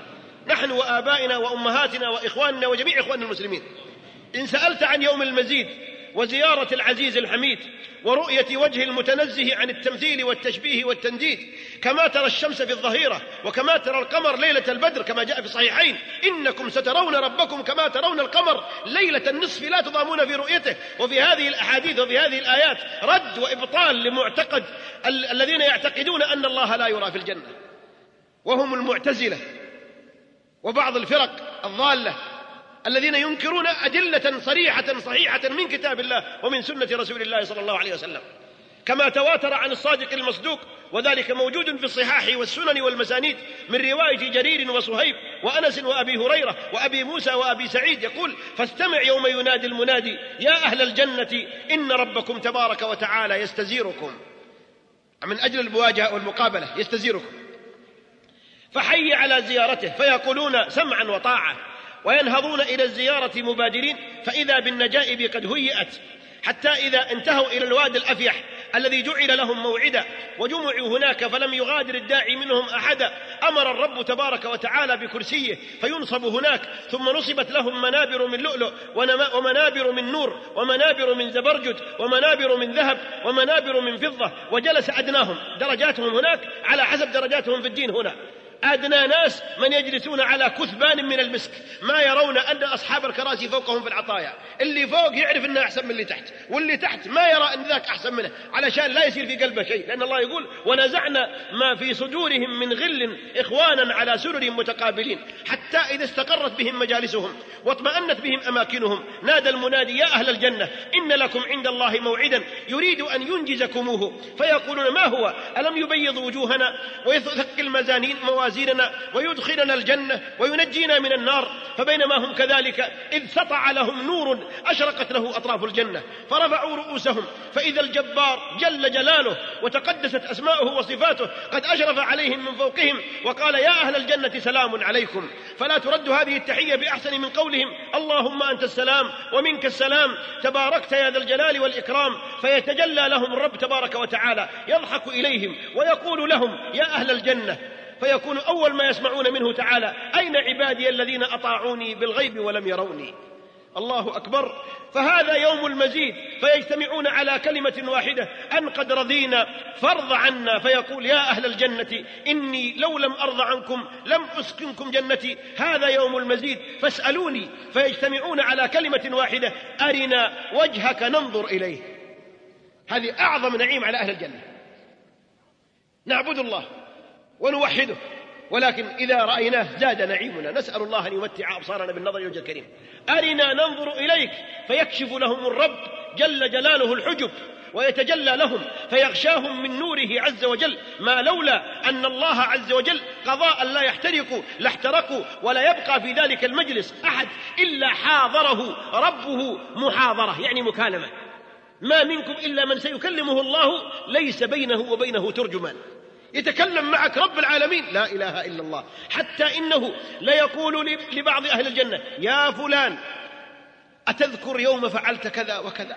نحن وآبائنا وأمهاتنا وإخواننا وجميع إخواننا المسلمين. إن سألت عن يوم المزيد وزيارة العزيز الحميد ورؤية وجه المتنزه عن التمثيل والتشبيه والتنديد كما ترى الشمس في الظهيرة وكما ترى القمر ليلة البدر كما جاء في الصحيحين إنكم سترون ربكم كما ترون القمر ليلة النصف لا تضامون في رؤيته وفي هذه الأحاديث وفي هذه الآيات رد وإبطال لمعتقد ال- الذين يعتقدون أن الله لا يرى في الجنة. وهم المعتزلة وبعض الفرق الضالة الذين ينكرون أدلة صريحة صحيحة من كتاب الله ومن سنة رسول الله صلى الله عليه وسلم. كما تواتر عن الصادق المصدوق وذلك موجود في الصحاح والسنن والمسانيد من رواية جرير وصهيب وأنس وأبي هريرة وأبي موسى وأبي سعيد يقول فاستمع يوم ينادي المنادي يا أهل الجنة إن ربكم تبارك وتعالى يستزيركم. من أجل المواجهة والمقابلة يستزيركم. فحي على زيارته فيقولون سمعا وطاعة وينهضون إلى الزيارة مبادرين فإذا بالنجائب قد هيئت. حتى إذا انتهوا إلى الوادي الأفيح الذي جعل لهم موعدا وجمعوا هناك فلم يغادر الداعي منهم أحدا أمر الرب تبارك وتعالى بكرسيه فينصب هناك ثم نصبت لهم منابر من لؤلؤ ومنابر من نور ومنابر من زبرجد ومنابر من ذهب ومنابر من فضة وجلس أدناهم. درجاتهم هناك على حسب درجاتهم في الدين هنا. أدنى ناس من يجلسون على كثبان من المسك ما يرون أن أصحاب الكراسي فوقهم في العطايا. اللي فوق يعرف أنه أحسن من اللي تحت واللي تحت ما يرى أن ذاك أحسن منه علشان لا يصير في قلبه شيء. لأن الله يقول ونزعنا ما في صدورهم من غل إخوانا على سرر متقابلين حتى إذا استقرت بهم مجالسهم واطمأنت بهم أماكنهم نادى المنادي يا أهل الجنة إن لكم عند الله موعدا يريد أن ينجزكموه. فيقولون ما هو؟ ألم يبيض وجوهنا ويثقل مزانين موازين موازيننا ويدخلنا الجنة وينجينا من النار فبينما هم كذلك إذ سطع لهم نور أشرقت له أطراف الجنة فرفعوا رؤوسهم فإذا الجبار جل جلاله وتقدست أسماؤه وصفاته قد أشرف عليهم من فوقهم وقال يا أهل الجنة سلام عليكم فلا ترد هذه التحية بأحسن من قولهم اللهم أنت السلام ومنك السلام تباركت يا ذا الجلال والإكرام فيتجلى لهم الرب تبارك وتعالى يضحك إليهم ويقول لهم يا أهل الجنة فيكون أول ما يسمعون منه تعالى أين عبادي الذين أطاعوني بالغيب ولم يروني؟ الله أكبر. فهذا يوم المزيد فيجتمعون على كلمة واحدة أن قد رضينا فارض عنا. فيقول يا أهل الجنة إني لو لم أرض عنكم لم أسكنكم جنتي. هذا يوم المزيد. فاسألوني. فيجتمعون على كلمة واحدة أرنا وجهك ننظر إليه. هذه أعظم نعيم على أهل الجنة. نعبد الله. ونوحده. ولكن إذا رأيناه زاد نعيمنا. نسأل الله أن يمتع أبصارنا بالنظر إلى وجه الكريم. أرنا ننظر إليك فيكشف لهم الرب جل جلاله الحجب ويتجلى لهم فيغشاهم من نوره عز وجل. ما لولا أن الله عز وجل قضاء لا يحترقوا لاحترقوا ولا يبقى في ذلك المجلس أحد إلا حاضره ربه محاضرة يعني مكالمة. ما منكم إلا من سيكلمه الله ليس بينه وبينه ترجمان. يتكلم معك رب العالمين. لا إله إلا الله. حتى إنه ليقول لبعض أهل الجنة يا فلان أتذكر يوم فعلت كذا وكذا؟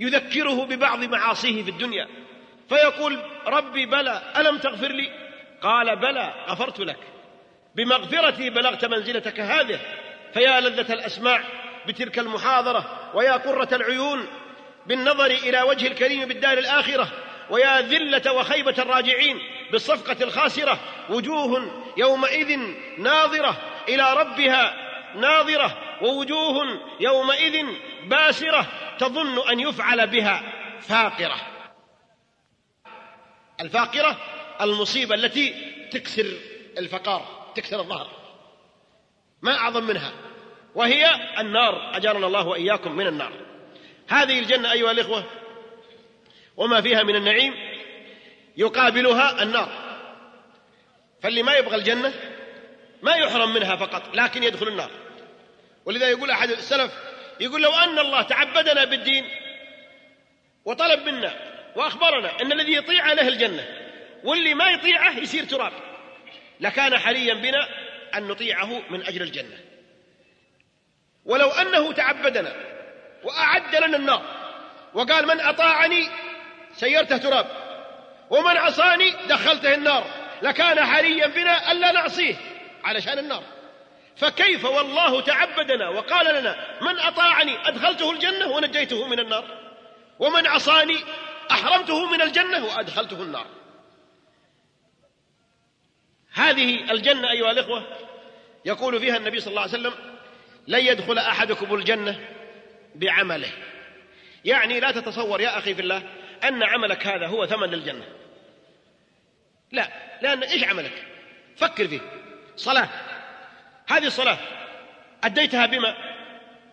يذكره ببعض معاصيه في الدنيا. فيقول ربي بلى ألم تغفر لي؟ قال بلى غفرت لك. بمغفرتي بلغت منزلتك هذه. فيا لذة الأسماع بتلك المحاضرة ويا قرة العيون بالنظر إلى وجه الكريم بالدار الآخرة. ويا ذلة وخيبة الراجعين بالصفقة الخاسرة وجوه يومئذ ناظرة إلى ربها ناظرة ووجوه يومئذ باسرة تظن أن يفعل بها فاقرة. الفاقرة المصيبة التي تكسر الفقار تكسر الظهر. ما أعظم منها؟ وهي النار أجارنا الله وإياكم من النار. هذه الجنة أيها الإخوة وما فيها من النعيم يقابلها النار. فاللي ما يبغى الجنة ما يحرم منها فقط لكن يدخل النار. ولذا يقول أحد السلف يقول لو أن الله تعبدنا بالدين وطلب منا وأخبرنا أن الذي يطيع له الجنة واللي ما يطيعه يصير تراب لكان حريا بنا أن نطيعه من أجل الجنة. ولو أنه تعبدنا وأعد لنا النار وقال من أطاعني سيرته تراب. ومن عصاني دخلته النار. لكان حريا بنا ألا نعصيه علشان النار. فكيف والله تعبدنا وقال لنا من أطاعني أدخلته الجنة ونجيته من النار. ومن عصاني أحرمته من الجنة وأدخلته النار. هذه الجنة أيها الإخوة يقول فيها النبي صلى الله عليه وسلم لن يدخل أحدكم الجنة بعمله. يعني لا تتصور يا أخي في الله أن عملك هذا هو ثمن للجنة. لا لأن إيش عملك؟ فكر فيه. صلاة. هذه الصلاة أديتها بما؟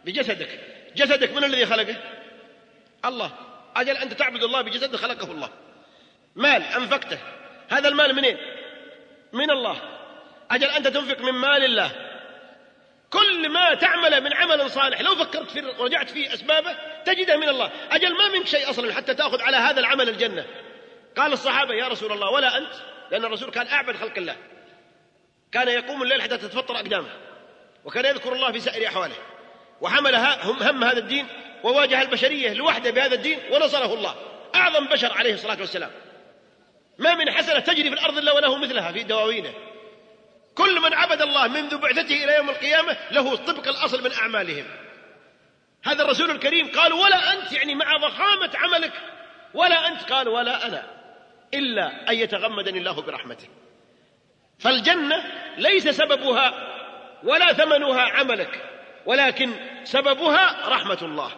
بجسدك. جسدك من الذي خلقه؟ الله. أجل أنت تعبد الله بجسد خلقه الله. مال أنفقته. هذا المال منين؟ من الله. أجل أنت تنفق من مال الله. كل ما تعمل من عمل صالح. لو فكرت في ورجعت في أسبابه تجده من الله. أجل ما منك شيء أصلا حتى تأخذ على هذا العمل الجنة. قال الصحابة يا رسول الله ولا أنت؟ لأن الرسول كان أعبد خلق الله. كان يقوم الليل حتى تتفطر أقدامه. وكان يذكر الله في سائر أحواله. وحمل هم, هم هذا الدين وواجه البشرية لوحده بهذا الدين ونصره الله. أعظم بشر عليه الصلاة والسلام. ما من حسنة تجري في الأرض إلا وله مثلها في دواوينه. كل من عبد الله منذ بعثته إلى يوم القيامة له طبق الأصل من أعمالهم. هذا الرسول الكريم قال ولا أنت يعني مع ضخامة عملك. ولا أنت. قال ولا أنا. إلا أن يتغمدني الله برحمته. فالجنة ليس سببها ولا ثمنها عملك ولكن سببها رحمة الله.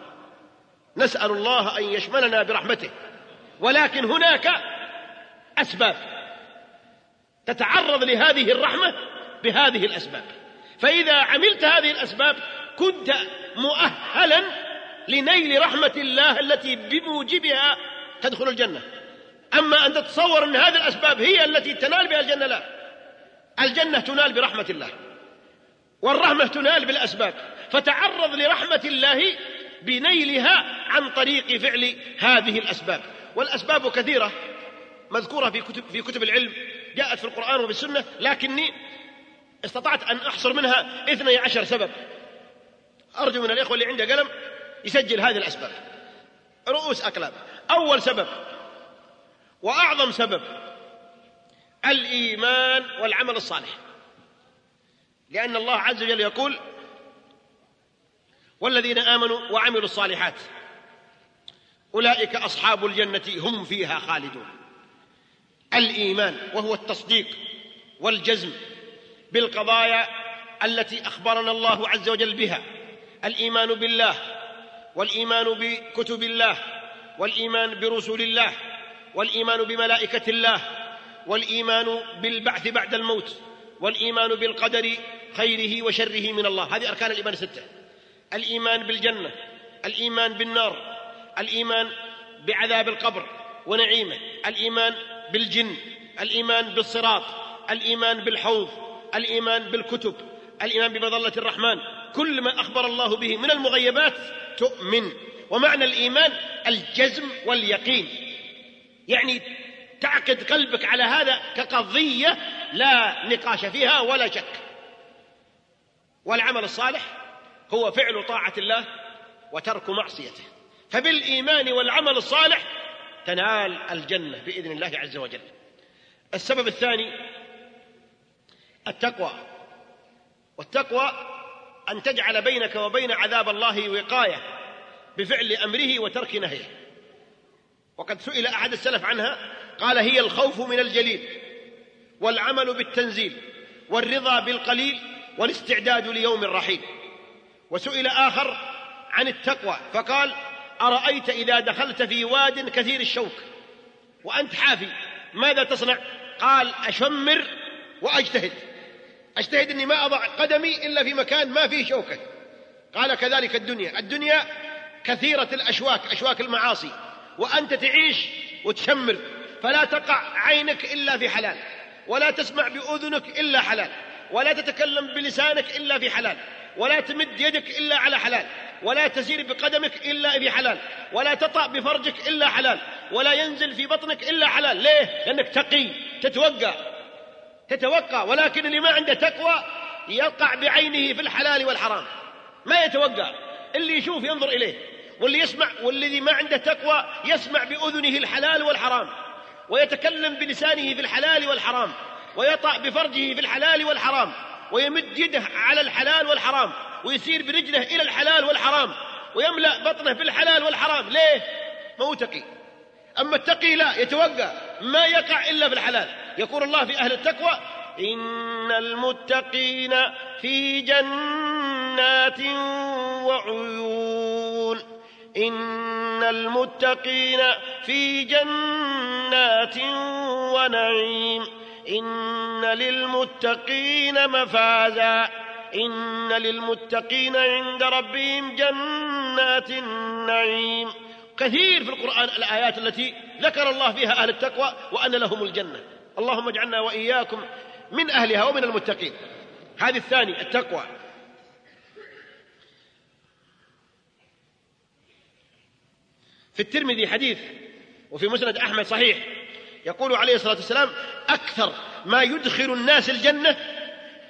نسأل الله أن يشملنا برحمته. ولكن هناك أسباب. تتعرض لهذه الرحمة بهذه الأسباب. فإذا عملت هذه الأسباب كنت مؤهلا لنيل رحمة الله التي بموجبها تدخل الجنة. أما أن تتصور أن هذه الأسباب هي التي تنال بها الجنة لا. الجنة تنال برحمة الله. والرحمة تنال بالأسباب. فتعرض لرحمة الله بنيلها عن طريق فعل هذه الأسباب. والأسباب كثيرة مذكورة في كتب, في كتب العلم. جاءت في القرآن وفي السنة لكني استطعت أن أحصر منها اثني عشر سبب. أرجو من الإخوة اللي عنده قلم يسجل هذه الأسباب. رؤوس أقلام. أول سبب وأعظم سبب الإيمان والعمل الصالح. لأن الله عز وجل يقول والذين آمنوا وعملوا الصالحات أولئك أصحاب الجنة هم فيها خالدون. الإيمان وهو التصديق والجزم بالقضايا التي أخبرنا الله عز وجل بها. الإيمان بالله والإيمان بكتب الله والإيمان برسل الله والإيمان بملائكة الله والإيمان بالبعث بعد الموت والإيمان بالقدر خيره وشره من الله. هذه أركان الإيمان الستة الإيمان بالجنة الإيمان بالنار الإيمان بعذاب القبر ونعيمه الإيمان بالجن الإيمان بالصراط الإيمان بالحوض الإيمان بالكتب الإيمان بمظلة الرحمن. كل ما أخبر الله به من المغيبات تؤمن. ومعنى الإيمان الجزم واليقين. يعني تعقد قلبك على هذا كقضية لا نقاش فيها ولا شك. والعمل الصالح هو فعل طاعة الله وترك معصيته. فبالإيمان والعمل الصالح تنال الجنة بإذن الله عز وجل. السبب الثاني التقوى. والتقوى أن تجعل بينك وبين عذاب الله وقاية بفعل أمره وترك نهيه. وقد سئل أحد السلف عنها قال هي الخوف من الجليل والعمل بالتنزيل والرضا بالقليل والاستعداد ليوم الرحيل وسئل آخر عن التقوى فقال أرأيت إذا دخلت في واد كثير الشوك؟ وأنت حافي ماذا تصنع؟ قال أشمر وأجتهد. أجتهد أني ما أضع قدمي إلا في مكان ما فيه شوكة. قال كذلك الدنيا. الدنيا كثيرة الأشواك أشواك المعاصي. وأنت تعيش وتشمر. فلا تقع عينك إلا في حلال. ولا تسمع بأذنك إلا حلال. ولا تتكلم بلسانك إلا في حلال. ولا تمد يدك إلا على حلال. ولا تسير بقدمك إلا في حلال ولا تطأ بفرجك إلا حلال ولا ينزل في بطنك إلا حلال. ليه؟ لأنك تقي تتوقع تتوقع ولكن اللي ما عنده تقوى يقع بعينه في الحلال والحرام. ما يتوقع اللي يشوف ينظر إليه واللي يسمع والذي ما عنده تقوى يسمع بأذنه الحلال والحرام ويتكلم بلسانه في الحلال والحرام ويطأ بفرجه في الحلال والحرام ويمد يده على الحلال والحرام. ويسير برجله إلى الحلال والحرام ويملأ بطنه بالحلال والحرام. ليه؟ ما هو تقي. أما التقي لا يتوقع. ما يقع إلا في الحلال. يقول الله في أهل التقوى إن المتقين في جنات وعيون. إن المتقين في جنات ونعيم. إن للمتقين مفازا. إن للمتقين عند ربهم جنات النعيم. كثير في القرآن الآيات التي ذكر الله فيها أهل التقوى وأن لهم الجنة. اللهم اجعلنا وإياكم من أهلها ومن المتقين. هذه الثاني التقوى. في الترمذي حديث وفي مسند أحمد صحيح يقول عليه الصلاة والسلام أكثر ما يدخل الناس الجنة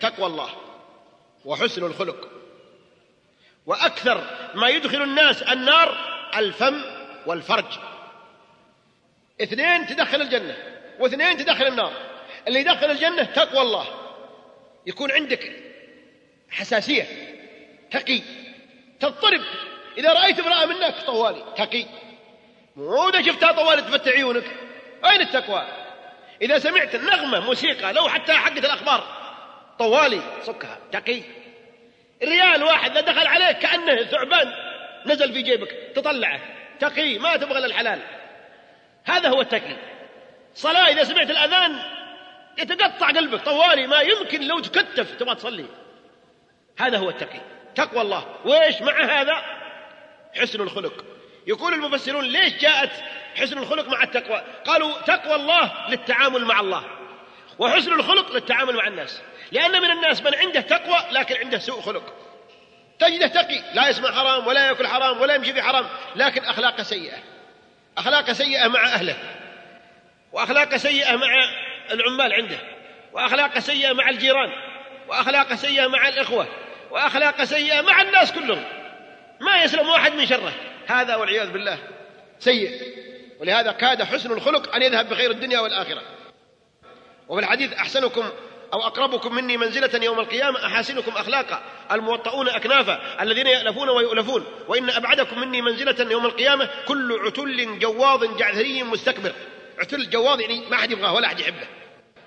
تقوى الله. وحسن الخلق. وأكثر ما يدخل الناس النار الفم والفرج. اثنين تدخل الجنة واثنين تدخل النار. اللي يدخل الجنة تقوى الله. يكون عندك حساسية. تقي. تضطرب. إذا رأيت امرأة منك طوالي. تقي. مو إذا شفتها طوالي تفتح عيونك. أين التقوى؟ إذا سمعت نغمة موسيقى لو حتى حقت الأخبار. طوالي. صكها. تقي ريال واحد إذا دخل عليك كأنه ثعبان. نزل في جيبك. تطلعه. تقي ما تبغى الحلال. هذا هو التقي صلاة إذا سمعت الأذان يتقطع قلبك. طوالي ما يمكن لو تكتف تبغى تصلي. هذا هو التقي تقوى الله. وإيش مع هذا؟ حسن الخلق. يقول المفسرون ليش جاءت حسن الخلق مع التقوى؟ قالوا تقوى الله للتعامل مع الله. وحسن الخلق للتعامل مع الناس. لأن من الناس من عنده تقوى لكن عنده سوء خلق. تجده تقي لا يسمع حرام ولا يأكل حرام ولا يمشي في حرام لكن أخلاقه سيئة. أخلاقه سيئة مع أهله. وأخلاقه سيئة مع العمال عنده. وأخلاقه سيئة مع الجيران. وأخلاقه سيئة مع الإخوة. وأخلاقه سيئة مع الناس كلهم. ما يسلم واحد من شره. هذا والعياذ بالله سيء. ولهذا كاد حسن الخلق أن يذهب بخير الدنيا والآخرة. وفي الحديث أحسنكم أو أقربكم مني منزلة يوم القيامة أحاسنكم أخلاقا الموطؤون أكنافا الذين يألفون ويؤلفون وإن أبعدكم مني منزلة يوم القيامة كل عتل جواظ جعثري مستكبر. عتل جواظ يعني ما أحد يبغاه ولا أحد يحبه.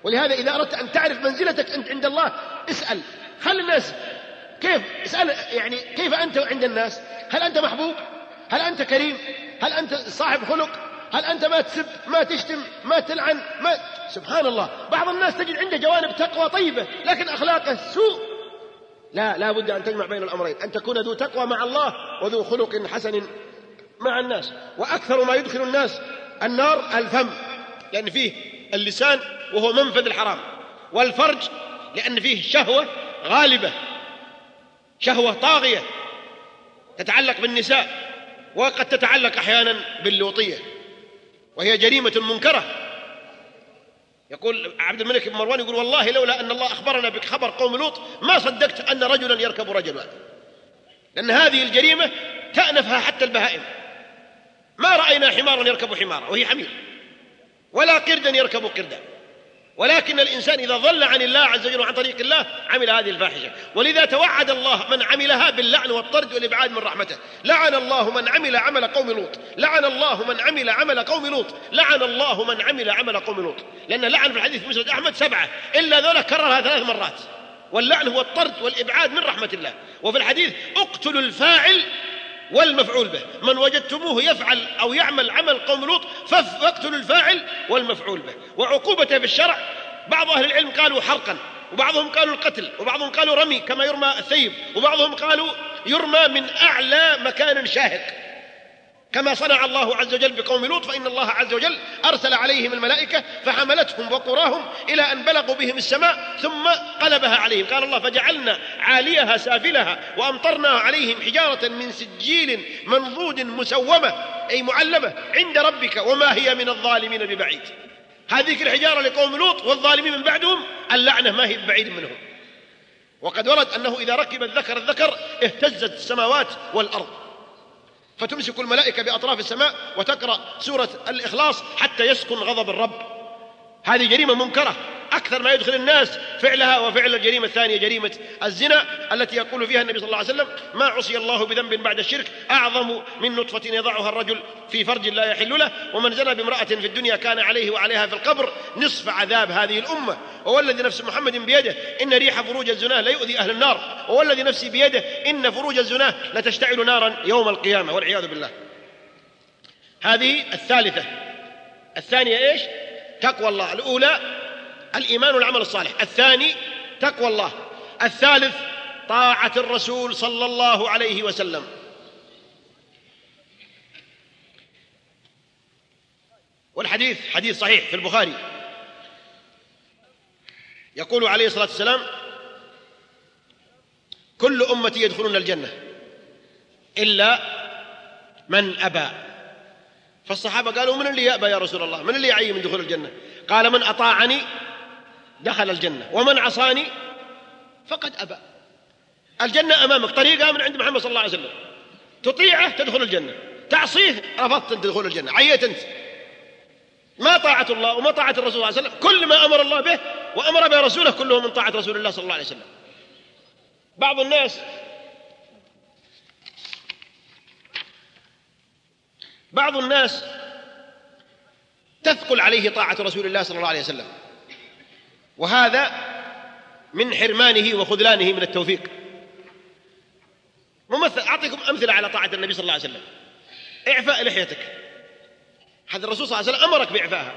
ولهذا إذا أردت أن تعرف منزلتك أنت عند الله اسأل. خل الناس. كيف؟ اسأل يعني كيف أنت عند الناس؟ هل أنت محبوب؟ هل أنت كريم؟ هل أنت صاحب خلق؟ هل أنت ما تسب ما تشتم ما تلعن ما سبحان الله بعض الناس تجد عنده جوانب تقوى طيبة لكن أخلاقه سوء. لا لا بد أن تجمع بين الأمرين أن تكون ذو تقوى مع الله وذو خلق حسن مع الناس. وأكثر ما يدخل الناس النار الفم. لأن فيه اللسان وهو منفذ الحرام. والفرج لأن فيه شهوة غالبة شهوة طاغية تتعلق بالنساء وقد تتعلق أحيانا باللوطية. وهي جريمة منكرة. يقول عبد الملك بن مروان يقول والله لولا أن الله أخبرنا بخبر قوم لوط ما صدقت أن رجلا يركب رجلا. لأن هذه الجريمة تأنفها حتى البهائم. ما رأينا حمارا يركب حمارا وهي حمير. ولا قردا يركب قردا. ولكن الإنسان إذا ضل عن الله عز وجل وعن طريق الله عمل هذه الفاحشة. ولذا توعد الله من عملها باللعن والطرد والإبعاد من رحمته. لعن الله من عمل عمل قوم لوط. لعن الله من عمل عمل قوم لوط. لعن الله من عمل عمل قوم لوط. لأن لعن في الحديث مسند أحمد سبعة. إلا ذولا كررها ثلاث مرات. واللعن هو الطرد والإبعاد من رحمة الله. وفي الحديث اقتلوا الفاعل والمفعول به. من وجدتموه يفعل أو يعمل عمل قوم لوط فاقتلوا الفاعل والمفعول به. وعقوبته في الشرع بعض أهل العلم قالوا حرقا وبعضهم قالوا القتل وبعضهم قالوا رمي كما يرمى الثيب وبعضهم قالوا يرمى من أعلى مكان شاهق. كما صنع الله عز وجل بقوم لوط فإن الله عز وجل أرسل عليهم الملائكة فحملتهم وقراهم إلى أن بلغوا بهم السماء ثم قلبها عليهم. قال الله فجعلنا عاليها سافلها وأمطرنا عليهم حجارة من سجيل منضود مسومة أي معلمة عند ربك وما هي من الظالمين ببعيد. هذه الحجارة لقوم لوط والظالمين من بعدهم اللعنة ما هي ببعيد منهم. وقد ورد أنه إذا ركب الذكر الذكر اهتزت السماوات والأرض. فتمسك الملائكة بأطراف السماء وتقرأ سورة الإخلاص حتى يسكن غضب الرب. هذه جريمة منكرة. أكثر ما يدخل الناس فعلها وفعل الجريمة الثانية جريمة الزنا التي يقول فيها النبي صلى الله عليه وسلم ما عصي الله بذنب بعد الشرك أعظم من نطفة يضعها الرجل في فرج لا يحل له ومن زنى بامرأة في الدنيا كان عليه وعليها في القبر نصف عذاب هذه الأمة. ووالذي نفس محمد بيده إن ريح فروج الزناه لا يؤذي أهل النار ووالذي نفسي بيده إن فروج الزناه لتشتعل نارا يوم القيامة والعياذ بالله. هذه الثالثة. الثانية إيش؟ تقوى الله الأولى الإيمان والعمل الصالح. الثاني تقوى الله. الثالث طاعة الرسول صلى الله عليه وسلم. والحديث حديث صحيح في البخاري. يقول عليه الصلاة والسلام كل أمتي يدخلون الجنة إلا من أبى. فالصحابة قالوا من اللي يأبى يا رسول الله؟ من اللي يعي من دخول الجنة? قال من أطاعني دخل الجنة. ومن عصاني فقد أبى. الجنة أمامك. طريقها من عند محمد صلى الله عليه وسلم. تطيعه تدخل الجنة. تعصيه رفضت أن تدخل الجنة. عيت أنت. ما طاعة الله وما طاعة الرسول صلى الله عليه وسلم. كل ما أمر الله به وأمر به رسوله كله من طاعة رسول الله صلى الله عليه وسلم. بعض الناس بعض الناس تثقل عليه طاعة رسول الله صلى الله عليه وسلم. وهذا من حرمانه وخذلانه من التوفيق. ممثل أعطيكم أمثلة على طاعة النبي صلى الله عليه وسلم. إعفاء لحيتك. هذا الرسول صلى الله عليه وسلم أمرك بإعفائها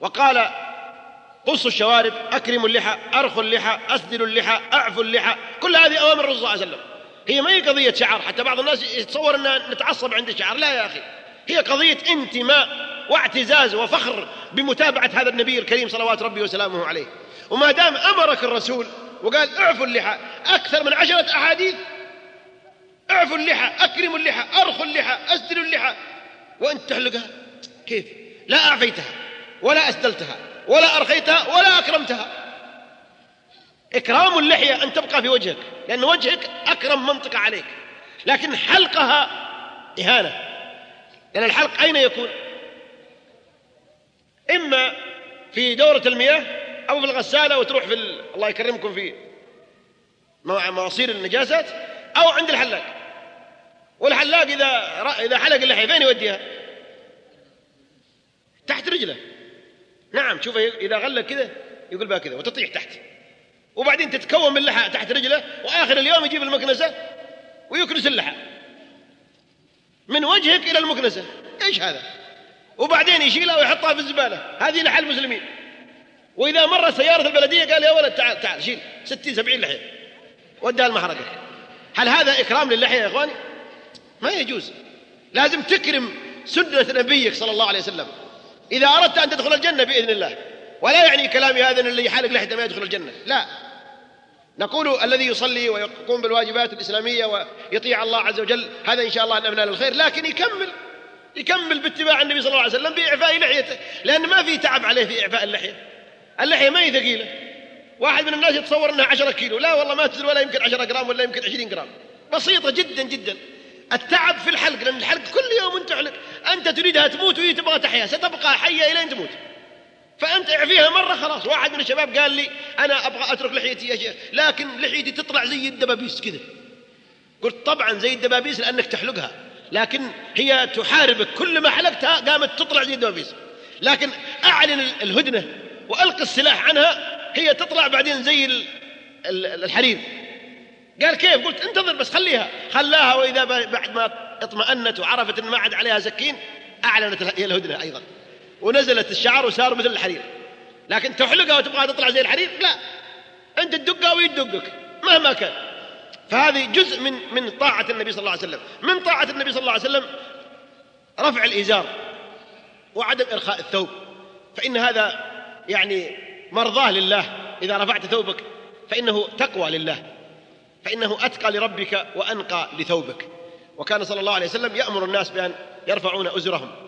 وقال قصوا الشوارب أكرموا اللحى أرخوا اللحى أسدلوا اللحى أعفوا اللحى. كل هذه أوامر الرسول صلى الله عليه وسلم. هي ما هي قضية شعار. حتى بعض الناس يتصور أن نتعصب عند الشعار. لا يا أخي. هي قضية انتماء واعتزاز وفخر بمتابعة هذا النبي الكريم صلوات ربي وسلامه عليه. وما دام أمرك الرسول وقال اعفوا اللحى أكثر من عشرة أحاديث اعفوا اللحى أكرموا اللحى أرخوا اللحى أسدلوا اللحى. وأنت تحلقها؟ كيف؟ لا أعفيتها ولا أسدلتها ولا أرخيتها ولا أكرمتها. إكرام اللحية أن تبقى في وجهك لأن وجهك أكرم منطقة عليك. لكن حلقها إهانة. لأن الحلق أين يكون؟ إما في دورة المياه أو في الغسالة وتروح في ال... الله يكرمكم في مواصير النجاسات أو عند الحلاق. والحلاق إذا إذا حلق اللحية فين يوديها؟ تحت رجله. نعم شوف إذا غلق كذا يقول بها كذا وتطيح تحت. وبعدين تتكون من اللحى تحت رجله وآخر اليوم يجيب المكنسة ويكنس اللحى. من وجهك إلى المكنسة. إيش هذا؟ وبعدين يشيلها ويحطها في الزبالة. هذه لحى المسلمين. وإذا مر سيارة البلدية قال يا ولد تعال تعال شيل ستين سبعين لحية. ودها المحرقة هل هذا إكرام للحية يا إخواني؟ ما يجوز. لازم تكرم سنة نبيك صلى الله عليه وسلم. إذا أردت أن تدخل الجنة بإذن الله. ولا يعني كلامي هذا أن اللي يحالق لحيته ما يدخل الجنة. لا. نقول الذي يصلي ويقوم بالواجبات الإسلامية ويطيع الله عز وجل هذا إن شاء الله أن الخير لكن يكمل يكمل باتباع النبي صلى الله عليه وسلم بإعفاء لحيته لأن ما في تعب عليه في إعفاء اللحية. اللحية ما هي ثقيلة. واحد من الناس يتصور أنها عشرة كيلو. لا والله ما تزن ولا يمكن عشرة جرام ولا يمكن عشرين جرام. بسيطة جدا جدا. التعب في الحلق لأن الحلق كل يوم أنت تحلق. أنت تريدها تموت وهي تبغى تحيا ستبقى حية إلى أن تموت. فأنت اعفيها مرة خلاص. واحد من الشباب قال لي أنا أبغى أترك لحيتي يا شيخ لكن لحيتي تطلع زي الدبابيس كذا قلت طبعا زي الدبابيس لأنك تحلقها. لكن هي تحاربك. كل ما حلقتها قامت تطلع زي الدبابيس. لكن أعلن الهدنة وألقي السلاح عنها هي تطلع بعدين زي الحرير. قال كيف؟ قلت انتظر بس خليها. خلاها وإذا بعد ما اطمأنت وعرفت أن ما عاد عليها سكين أعلنت الهدنة أيضا. ونزلت الشعر وصار مثل الحرير. لكن تحلقها وتبغى تطلع زي الحرير؟ لا. أنت تدقها ويدقك مهما كان. فهذه جزء من من طاعة النبي صلى الله عليه وسلم. من طاعة النبي صلى الله عليه وسلم رفع الإزار وعدم إرخاء الثوب. فإن هذا يعني مرضاه لله. إذا رفعت ثوبك فإنه تقوى لله. فإنه أتقى لربك وأنقى لثوبك. وكان صلى الله عليه وسلم يأمر الناس بأن يرفعون أزرهم.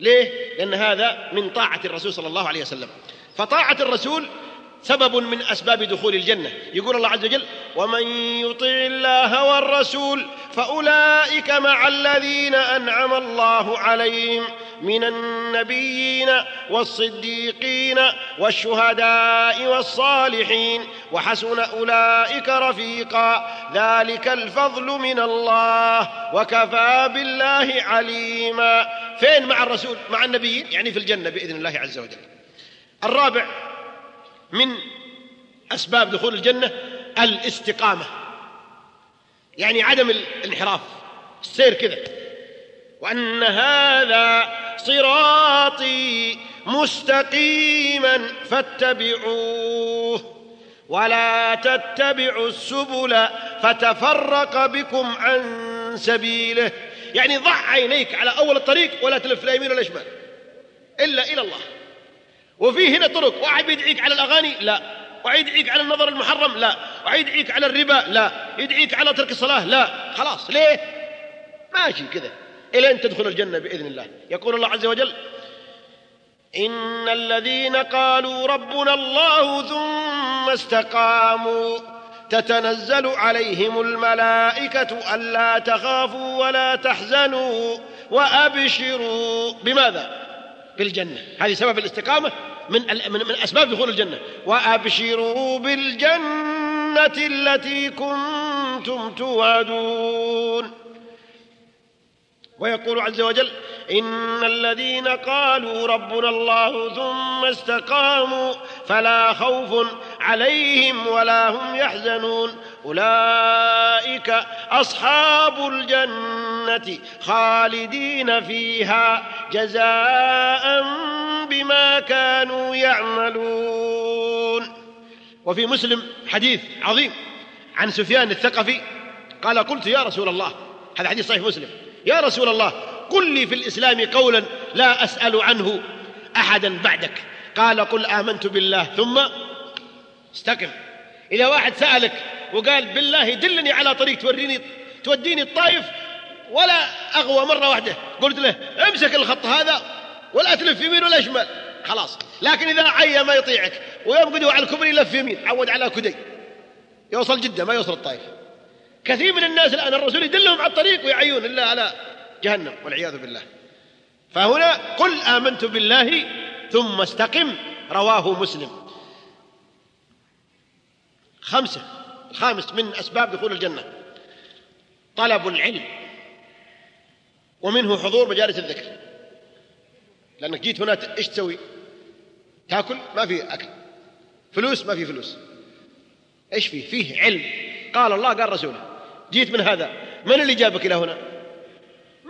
ليه؟ لأن هذا من طاعة الرسول صلى الله عليه وسلم فطاعة الرسول سبب من أسباب دخول الجنة. يقول الله عز وجل ومن يطع الله والرسول فأولئك مع الذين أنعم الله عليهم من النبيين والصديقين والشهداء والصالحين وحسن أولئك رفيقا. ذلك الفضل من الله وكفى بالله عليما. فين مع الرسول؟ مع النبيين يعني في الجنة بإذن الله عز وجل. الرابع من أسباب دخول الجنة الاستقامة. يعني عدم الانحراف السير كذا. وأن هذا صراطي مستقيما فاتبعوه. ولا تتبعوا السبل فتفرق بكم عن سبيله. يعني ضع عينيك على أول الطريق ولا تلف لا يمين ولا شمال. إلا إلى الله. وفي هنا طرق. واحد بيدعيك على الأغاني؟ لا. واحد يدعيك على النظر المحرم؟ لا. واحد يدعيك على الربا؟ لا. يدعيك على ترك الصلاة؟ لا. خلاص. ليه؟ ماشي كذا. إلى أن تدخل الجنة بإذن الله. يقول الله عز وجل إن الذين قالوا ربنا الله ثم استقاموا تتنزل عليهم الملائكة ألا تخافوا ولا تحزنوا وأبشروا. بماذا؟ بالجنة. هذه سبب الاستقامة من من أسباب دخول الجنة. وأبشروا بالجنة التي كنتم توعدون. ويقول عز وجل إن الذين قالوا ربنا الله ثم استقاموا فلا خوف عليهم ولا هم يحزنون. أولئك أصحاب الجنة خالدين فيها جزاء بما كانوا يعملون. وفي مسلم حديث عظيم عن سفيان الثقفي قال قلت يا رسول الله هذا حديث صحيح مسلم. يا رسول الله قل لي في الإسلام قولا لا أسأل عنه أحدا بعدك. قال قل آمنت بالله ثم استقم. إذا واحد سألك وقال بالله دلني على طريق توريني توديني الطائف ولا أغوى مرة واحدة. قلت له امسك الخط هذا ولا تلف يمين ولا شمال. خلاص. لكن إذا عيا ما يطيعك ويوم قدوا على الكبري يلف يمين. عود على كدي. يوصل جدة ما يوصل الطائف. كثير من الناس الآن الرسول يدلهم على الطريق ويعيون. إلا على جهنم والعياذ بالله. فهنا قل آمنت بالله ثم استقم رواه مسلم. خمسة الخامس من أسباب دخول الجنة. طلب العلم ومنه حضور مجالس الذكر. لأنك جيت هنا إيش تسوي؟ تاكل ما في أكل. فلوس ما في فلوس. إيش فيه فيه علم. قال الله قال رسوله جيت من هذا. من اللي جابك إلى هنا؟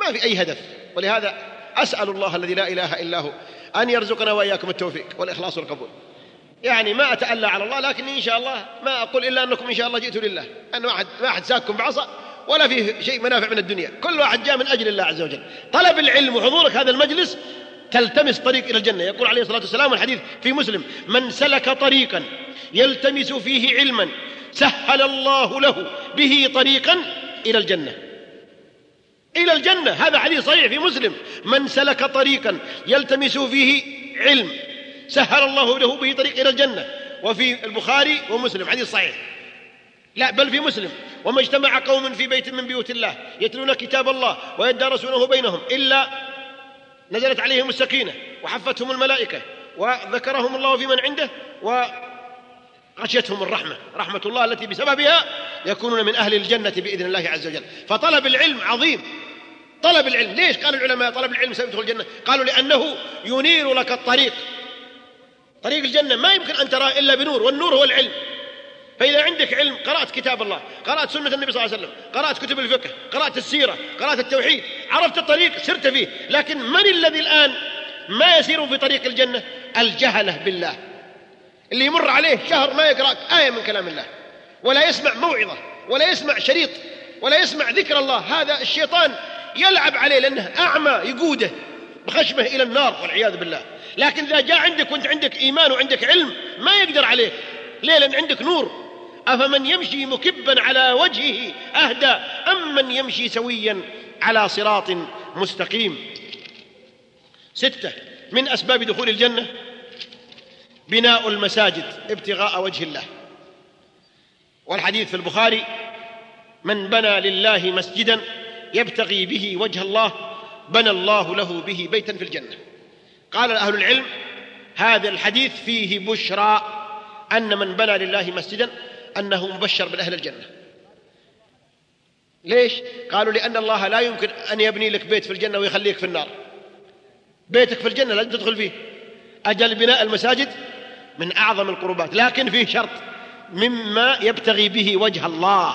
ما في أي هدف. ولهذا أسأل الله الذي لا إله إلا هو أن يرزقنا وإياكم التوفيق والإخلاص والقبول. يعني ما أتألى على الله لكن إن شاء الله ما أقول إلا أنكم إن شاء الله جئتوا لله. أن واحد ما أحد ساككم بعصا ولا فيه شيء منافع من الدنيا. كل واحد جاء من أجل الله عز وجل. طلب العلم وحضورك هذا المجلس تلتمس طريق إلى الجنة. يقول عليه الصلاة والسلام الحديث في مسلم من سلك طريقا يلتمس فيه علما سهل الله له به طريقا إلى الجنة. إلى الجنة. هذا حديث صحيح في مسلم. من سلك طريقا يلتمس فيه علم سهل الله له به طريق إلى الجنة. وفي البخاري ومسلم. حديث صحيح. لا بل في مسلم. وما اجتمع قوم في بيت من بيوت الله يتلون كتاب الله ويدارسونه بينهم إلا نزلت عليهم السكينة وحفتهم الملائكة وذكرهم الله في من عنده وغشيتهم الرحمة رحمة الله التي بسببها يكونون من أهل الجنة بإذن الله عز وجل. فطلب العلم عظيم. طلب العلم. ليش قال العلماء طلب العلم سيدخل الجنة؟ قالوا لأنه ينير لك الطريق. طريق الجنة ما يمكن أن تراه إلا بنور والنور هو العلم. فإذا عندك علم قرأت كتاب الله قرأت سنة النبي صلى الله عليه وسلم قرأت كتب الفقه قرأت السيرة قرأت التوحيد عرفت الطريق سرت فيه. لكن من الذي الآن ما يسير في طريق الجنة؟ الجهلة بالله. اللي يمر عليه شهر ما يقرأ آية من كلام الله. ولا يسمع موعظة ولا يسمع شريط ولا يسمع ذكر الله. هذا الشيطان يلعب عليه لأنه أعمى يقوده بخشمه إلى النار والعياذ بالله. لكن إذا جاء عندك وأنت عندك إيمان وعندك علم ما يقدر عليك ليه؟ لأن عندك نور. أفمن يمشي مكبا على وجهه أهدى أم من يمشي سويا على صراط مستقيم؟ ستة من أسباب دخول الجنة؟ بناء المساجد ابتغاء وجه الله. والحديث في البخاري من بنى لله مسجدا يبتغي به وجه الله بنى الله له به بيتا في الجنة. قال أهل العلم هذا الحديث فيه بشرى أن من بنى لله مسجدا أنه مبشر من أهل الجنة. ليش؟ قالوا لأن الله لا يمكن أن يبني لك بيت في الجنة ويخليك في النار. بيتك في الجنة لازم تدخل فيه. أجل بناء المساجد من أعظم القربات لكن فيه شرط مما يبتغي به وجه الله.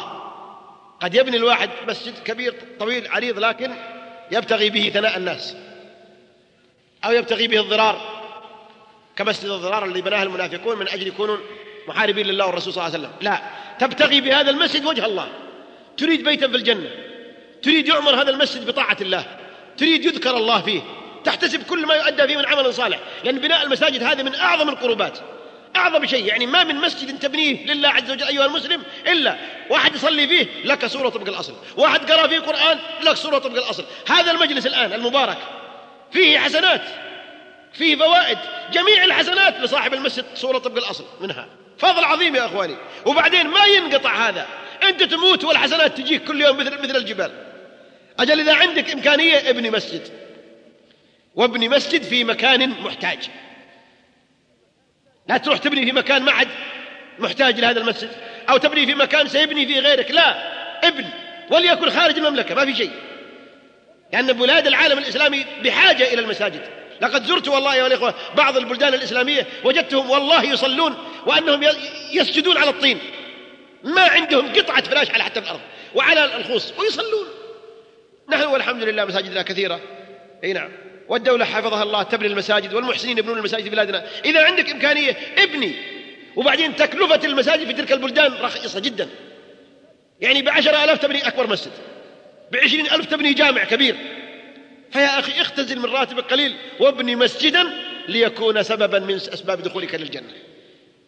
قد يبني الواحد مسجد كبير طويل عريض لكن يبتغي به ثناء الناس. أو يبتغي به الضرار كمسجد الضرار الذي بناه المنافقون من أجل يكونوا محاربين لله والرسول صلى الله عليه وسلم. لا تبتغي بهذا المسجد وجه الله. تريد بيتا في الجنة تريد يعمر هذا المسجد بطاعة الله تريد يذكر الله فيه. تحتسب كل ما يؤدى فيه من عمل صالح. لأن بناء المساجد هذه من أعظم القربات. أعظم شيء. يعني ما من مسجد تبنيه لله عز وجل أيها المسلم إلا. واحد يصلي فيه لك صورة طبق الأصل. واحد قرأ فيه قرآن لك صورة طبق الأصل. هذا المجلس الآن المبارك. فيه حسنات. فيه فوائد. جميع الحسنات لصاحب المسجد صورة طبق الأصل منها. فضل عظيم يا أخواني. وبعدين ما ينقطع هذا. أنت تموت والحسنات تجيك كل يوم مثل مثل الجبال. أجل إذا عندك إمكانية ابني مسجد. وابني مسجد في مكان محتاج. لا تروح تبني في مكان ما عاد محتاج لهذا المسجد. أو تبني في مكان سيبني فيه غيرك. لا ابن وليكن خارج المملكة ما في شيء. لأن بلاد العالم الإسلامي بحاجة إلى المساجد. لقد زرت والله يا الإخوة بعض البلدان الإسلامية وجدتهم والله يصلون وأنهم يسجدون على الطين. ما عندهم قطعة فراش على حتى الأرض وعلى الخوص ويصلون. نحن والحمد لله مساجدنا كثيرة. أي نعم. والدولة حفظها الله تبني المساجد والمحسنين يبنون المساجد في بلادنا. إذا عندك إمكانية ابني. وبعدين تكلفة المساجد في تلك البلدان رخيصة جدا. يعني بعشرة ألاف تبني أكبر مسجد. بعشرين ألف تبني جامع كبير. فيا أخي اختزل من راتبك قليل وابني مسجدا ليكون سببا من أسباب دخولك للجنة.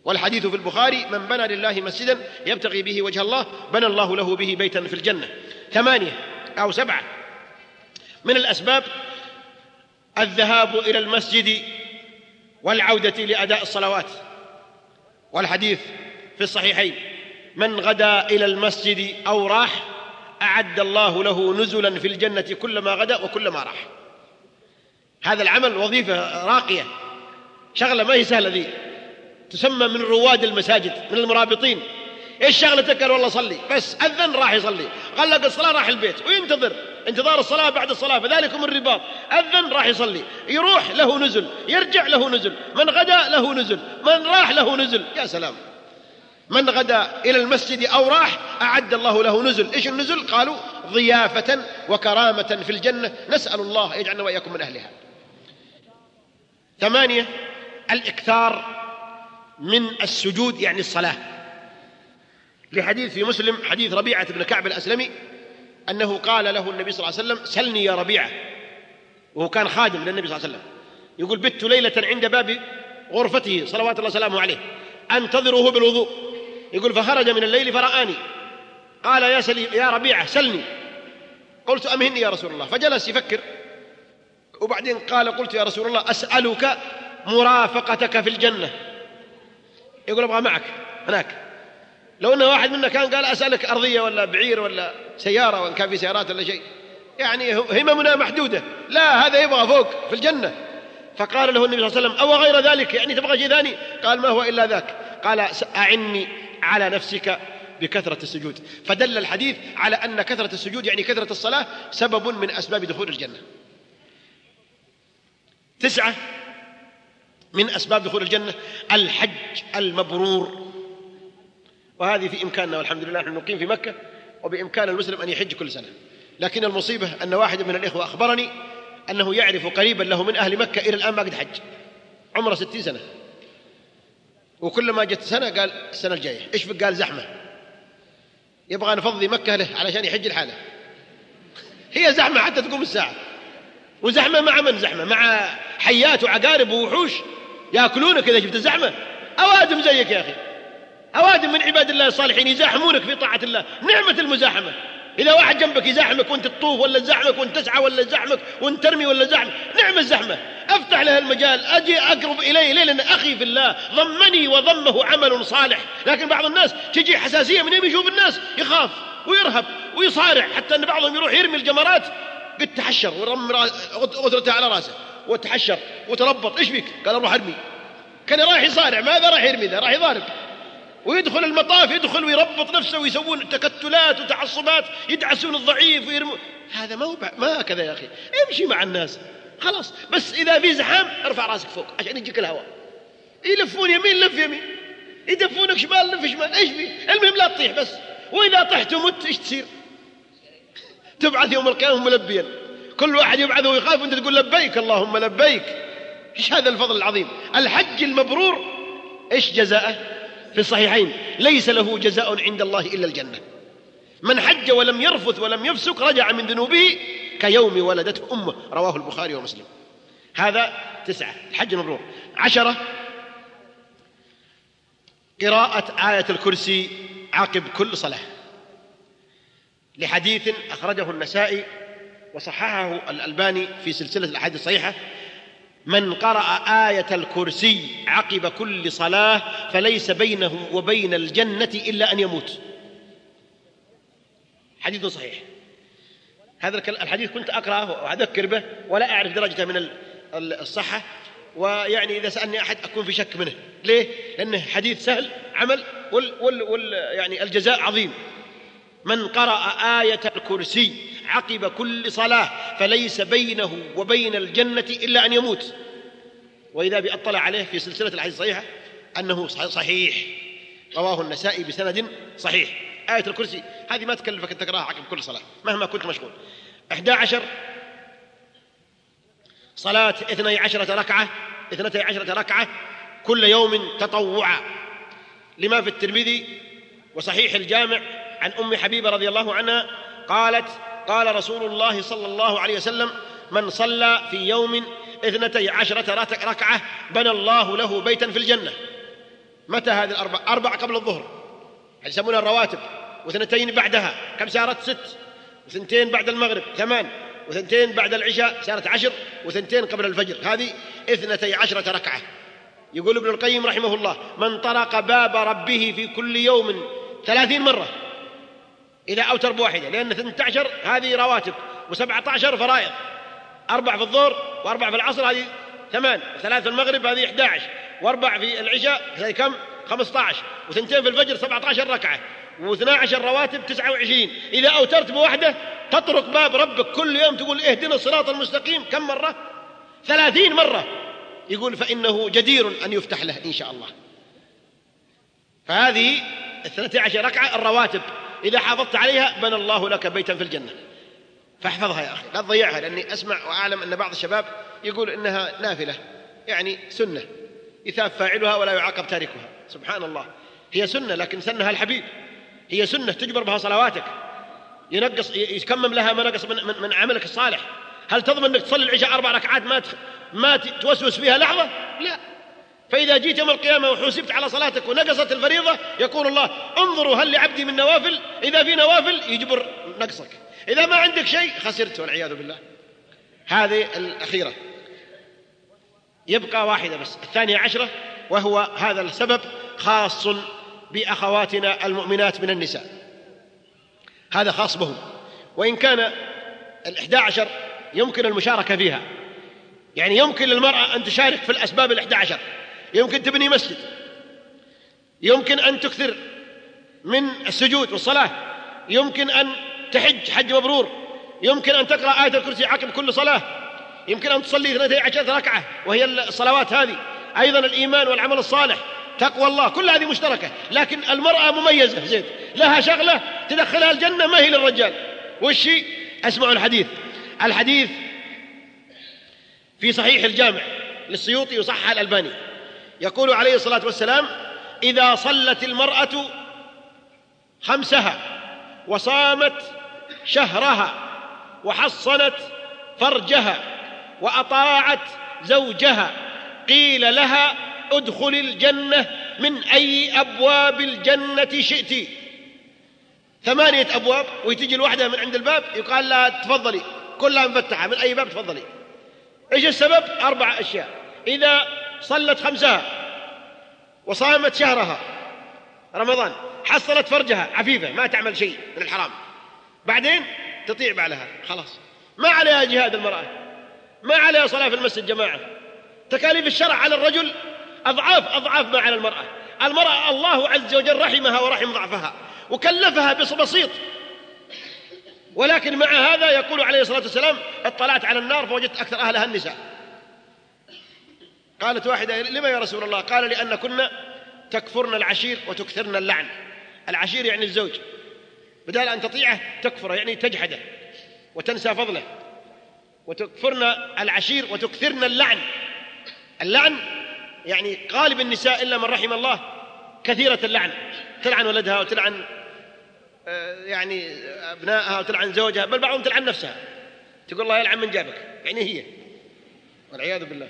والحديث في البخاري من بنى لله مسجدا يبتغي به وجه الله بنى الله له به بيتا في الجنة. ثمانية أو سبعة. من الأسباب الذهاب إلى المسجد والعودة لأداء الصلوات. والحديث في الصحيحين من غدا إلى المسجد أو راح أعد الله له نزلا في الجنة كلما غدا وكلما راح. هذا العمل وظيفة راقية شغلة ما هي سهلة ذي. تسمى من رواد المساجد من المرابطين. إيش شغلتك؟ قال والله صلي. بس أذن راح يصلي. غلق الصلاة راح البيت. وينتظر. انتظار الصلاة بعد الصلاة فذلكم الرباط. أذن راح يصلي. يروح له نزل يرجع له نزل. من غدا له نزل. من راح له نزل. يا سلام. من غدا إلى المسجد أو راح أعد الله له نزل. إيش النزل؟ قالوا ضيافة وكرامة في الجنة. نسأل الله يجعلنا وإياكم من أهلها. ثمانية الإكثار من السجود يعني الصلاة. لحديث في مسلم حديث ربيعة بن كعب الأسلمي أنه قال له النبي صلى الله عليه وسلم سلني يا ربيعة. وهو كان خادم للنبي صلى الله عليه وسلم. يقول بت ليلة عند باب غرفته صلوات الله وسلامه عليه أنتظره بالوضوء. يقول فخرج من الليل فرآني. قال يا سلي يا ربيعة سلني. قلت أمهني يا رسول الله. فجلس يفكر. وبعدين قال قلت يا رسول الله أسألك مرافقتك في الجنة. يقول أبغى معك هناك. لو أن واحد منا كان قال أسألك أرضية ولا بعير ولا سيارة وإن كان في سيارات ولا شيء. يعني هممنا محدودة. لا هذا يبغى فوق في الجنة. فقال له النبي صلى الله عليه وسلم أو غير ذلك؟ يعني تبغى شيء ثاني؟ قال ما هو إلا ذاك. قال أعني على نفسك بكثرة السجود. فدل الحديث على أن كثرة السجود يعني كثرة الصلاة سبب من أسباب دخول الجنة. تسعة من أسباب دخول الجنة الحج المبرور. وهذه في إمكاننا والحمد لله نحن نقيم في مكة وبإمكان المسلم أن يحج كل سنة. لكن المصيبة أن واحد من الإخوة أخبرني أنه يعرف قريبا له من أهل مكة إلى الآن ما قد حج. عمره ستين سنة. وكل ما جت سنة قال السنة الجاية. إيش قال زحمة؟ يبغى نفضي مكة له علشان يحج الحالة. هي زحمة حتى تقوم الساعة. وزحمة مع من زحمة؟ مع حيات وعقارب ووحوش ياكلونك إذا شفت الزحمة؟ أوادم زيك يا أخي. أوادم من عباد الله الصالحين يزاحمونك في طاعة الله. نعمة المزاحمة. إذا واحد جنبك يزاحمك وأنت تطوف ولا يزاحمك وأنت تسعى ولا يزاحمك وأنت ترمي ولا يزاحمك نعم الزحمة. أفتح له المجال. أجي أقرب إليه ليه لأن أخي في الله ضمني وضمه عمل صالح. لكن بعض الناس تجي حساسية من يوم يشوف الناس. يخاف ويرهب ويصارع. حتى أن بعضهم يروح يرمي الجمرات. قد تحشر. ورم غدرته على رأسه. وتحشر. وتربط. إيش بك؟ قال أروح أرمي. كان رايح يصارع. ماذا راح يرمي ذا؟ راح يضارب. ويدخل المطاف يدخل ويربط نفسه ويسوون تكتلات وتعصبات يدعسون الضعيف ويرمون هذا ما هو ما هكذا يا أخي. امشي مع الناس. خلاص. بس إذا في زحام ارفع راسك فوق عشان يجيك الهواء. يلفون يمين لف يمين. يدفونك شمال لف شمال. إيش في؟ المهم لا تطيح بس. وإذا طحت ومت إيش تصير؟ تبعث يوم القيامة ملبيا. كل واحد يبعث ويخاف وأنت تقول لبيك اللهم لبيك. إيش هذا الفضل العظيم؟ الحج المبرور إيش جزاءه؟ في الصحيحين ليس له جزاء عند الله إلا الجنة. من حج ولم يرفث ولم يفسق رجع من ذنوبه كيوم ولدته أمه. رواه البخاري ومسلم. هذا تسعة الحج المبرور عشرة قراءة آية الكرسي عقب كل صلاة. لحديث أخرجه النسائي وصححه الألباني في سلسلة الأحاديث الصحيحة. من قرأ آية الكرسي عقب كل صلاة فليس بينه وبين الجنة إلا أن يموت. حديث صحيح. هذا الحديث كنت أقرأه وأذكر به ولا أعرف درجته من الصحة. ويعني إذا سألني أحد أكون في شك منه. ليه؟ لأنه حديث سهل عمل وال, وال, وال يعني الجزاء عظيم. من قرأ آية الكرسي عقب كل صلاة فليس بينه وبين الجنة إلا أن يموت. وإذا بأطلع عليه في سلسلة الحديث الصحيحة أنه صحيح رواه النسائي بسند صحيح. آية الكرسي هذه ما تكلفك أن تقرأها عقب كل صلاة مهما كنت مشغول. أحد عشر صلاة اثني عشرة ركعة اثنتي عشرة ركعة كل يوم تطوعا. لما في الترمذي وصحيح الجامع عن أم حبيبة رضي الله عنها قالت قال رسول الله صلى الله عليه وسلم من صلى في يوم اثنتي عشرة ركعة بنى الله له بيتا في الجنة. متى هذه الأربع أربع قبل الظهر؟ يسمونها الرواتب. واثنتين بعدها. كم صارت ست. وثنتين بعد المغرب؟ ثمان. وثنتين بعد العشاء؟ صارت عشر. وثنتين قبل الفجر. هذه اثنتي عشرة ركعة. يقول ابن القيم رحمه الله من طرق باب ربه في كل يوم ثلاثين مرة. إذا أوتر بواحدة لأن 12 هذه رواتب و17 فرائض. أربع في الظهر وأربع في العصر هذه ثمان. ثلاث في المغرب هذه 11 وأربع في العشاء هذه كم؟ 15 وثنتين في الفجر 17 ركعة. و12 رواتب 29 إذا أوترت بواحدة تطرق باب ربك كل يوم تقول اهدنا الصراط المستقيم. كم مرة؟ ثلاثين مرة. يقول فإنه جدير أن يفتح له إن شاء الله. فهذه الثلاثة عشر ركعة الرواتب. إذا حافظت عليها بنى الله لك بيتا في الجنة. فاحفظها يا أخي لا تضيعها لأني أسمع وأعلم أن بعض الشباب يقول إنها نافلة يعني سنة يثاب فاعلها ولا يعاقب تاركها. سبحان الله هي سنة لكن سنها الحبيب. هي سنة تجبر بها صلواتك. ينقص يكمم لها ما نقص من, من, من عملك الصالح. هل تضمن إنك تصلي العشاء أربع ركعات ما ما توسوس فيها لحظة؟ لا. فإذا جيت يوم القيامة وحسبت على صلاتك ونقصت الفريضة يقول الله انظروا هل لعبدي من نوافل؟ إذا في نوافل يجبر نقصك. إذا ما عندك شيء خسرت والعياذ بالله. هذه الأخيرة. يبقى واحدة بس. الثانية عشرة وهو هذا السبب خاص بأخواتنا المؤمنات من النساء. هذا خاص بهم. وإن كان الإحدى عشر يمكن المشاركة فيها. يعني يمكن للمرأة أن تشارك في الأسباب الإحدى عشر. يمكن تبني مسجد. يمكن أن تكثر من السجود والصلاة. يمكن أن تحج حج مبرور. يمكن أن تقرأ آية الكرسي عقب كل صلاة. يمكن أن تصلي اثنتي عشرة ركعة. وهي الصلوات هذه. أيضا الإيمان والعمل الصالح. تقوى الله. كل هذه مشتركة. لكن المرأة مميزة. زيد لها شغلة تدخلها الجنة. ما هي للرجال. وش اسمعوا الحديث. الحديث في صحيح الجامع للسيوطي وصحح الألباني. يقول عليه الصلاة والسلام إذا صلت المرأة خمسها وصامت شهرها وحصنت فرجها وأطاعت زوجها قيل لها ادخل الجنة من أي أبواب الجنة شئت. ثمانية أبواب وتجي الواحدة من عند الباب يقال لها تفضلي كلها مفتحة من أي باب تفضلي. إيش السبب؟ أربع أشياء. إذا صلت خمسها وصامت شهرها. رمضان. حصلت فرجها. عفيفة. ما تعمل شيء من الحرام. بعدين تطيع بعلها. خلاص. ما عليها جهاد المرأة. ما عليها صلاة في المسجد جماعة. تكاليف الشرع على الرجل أضعاف أضعاف ما على المرأة. المرأة الله عز وجل رحمها ورحم ضعفها. وكلفها بسيط. ولكن مع هذا يقول عليه الصلاة والسلام اطلعت على النار فوجدت أكثر أهلها النساء. قالت واحدة لما يا رسول الله؟ قال لأن كنا تكفرن العشير وتكثرن اللعن. العشير يعني الزوج. بدل أن تطيعه تكفره يعني تجحده وتنسى فضله. وتكفرن العشير وتكثرن اللعن. اللعن يعني غالب النساء إلا من رحم الله كثيرة اللعن. تلعن ولدها وتلعن آه، يعني أبنائها وتلعن زوجها بل بعضهم تلعن نفسها. تقول الله يلعن من جابك. يعني هي. والعياذ بالله.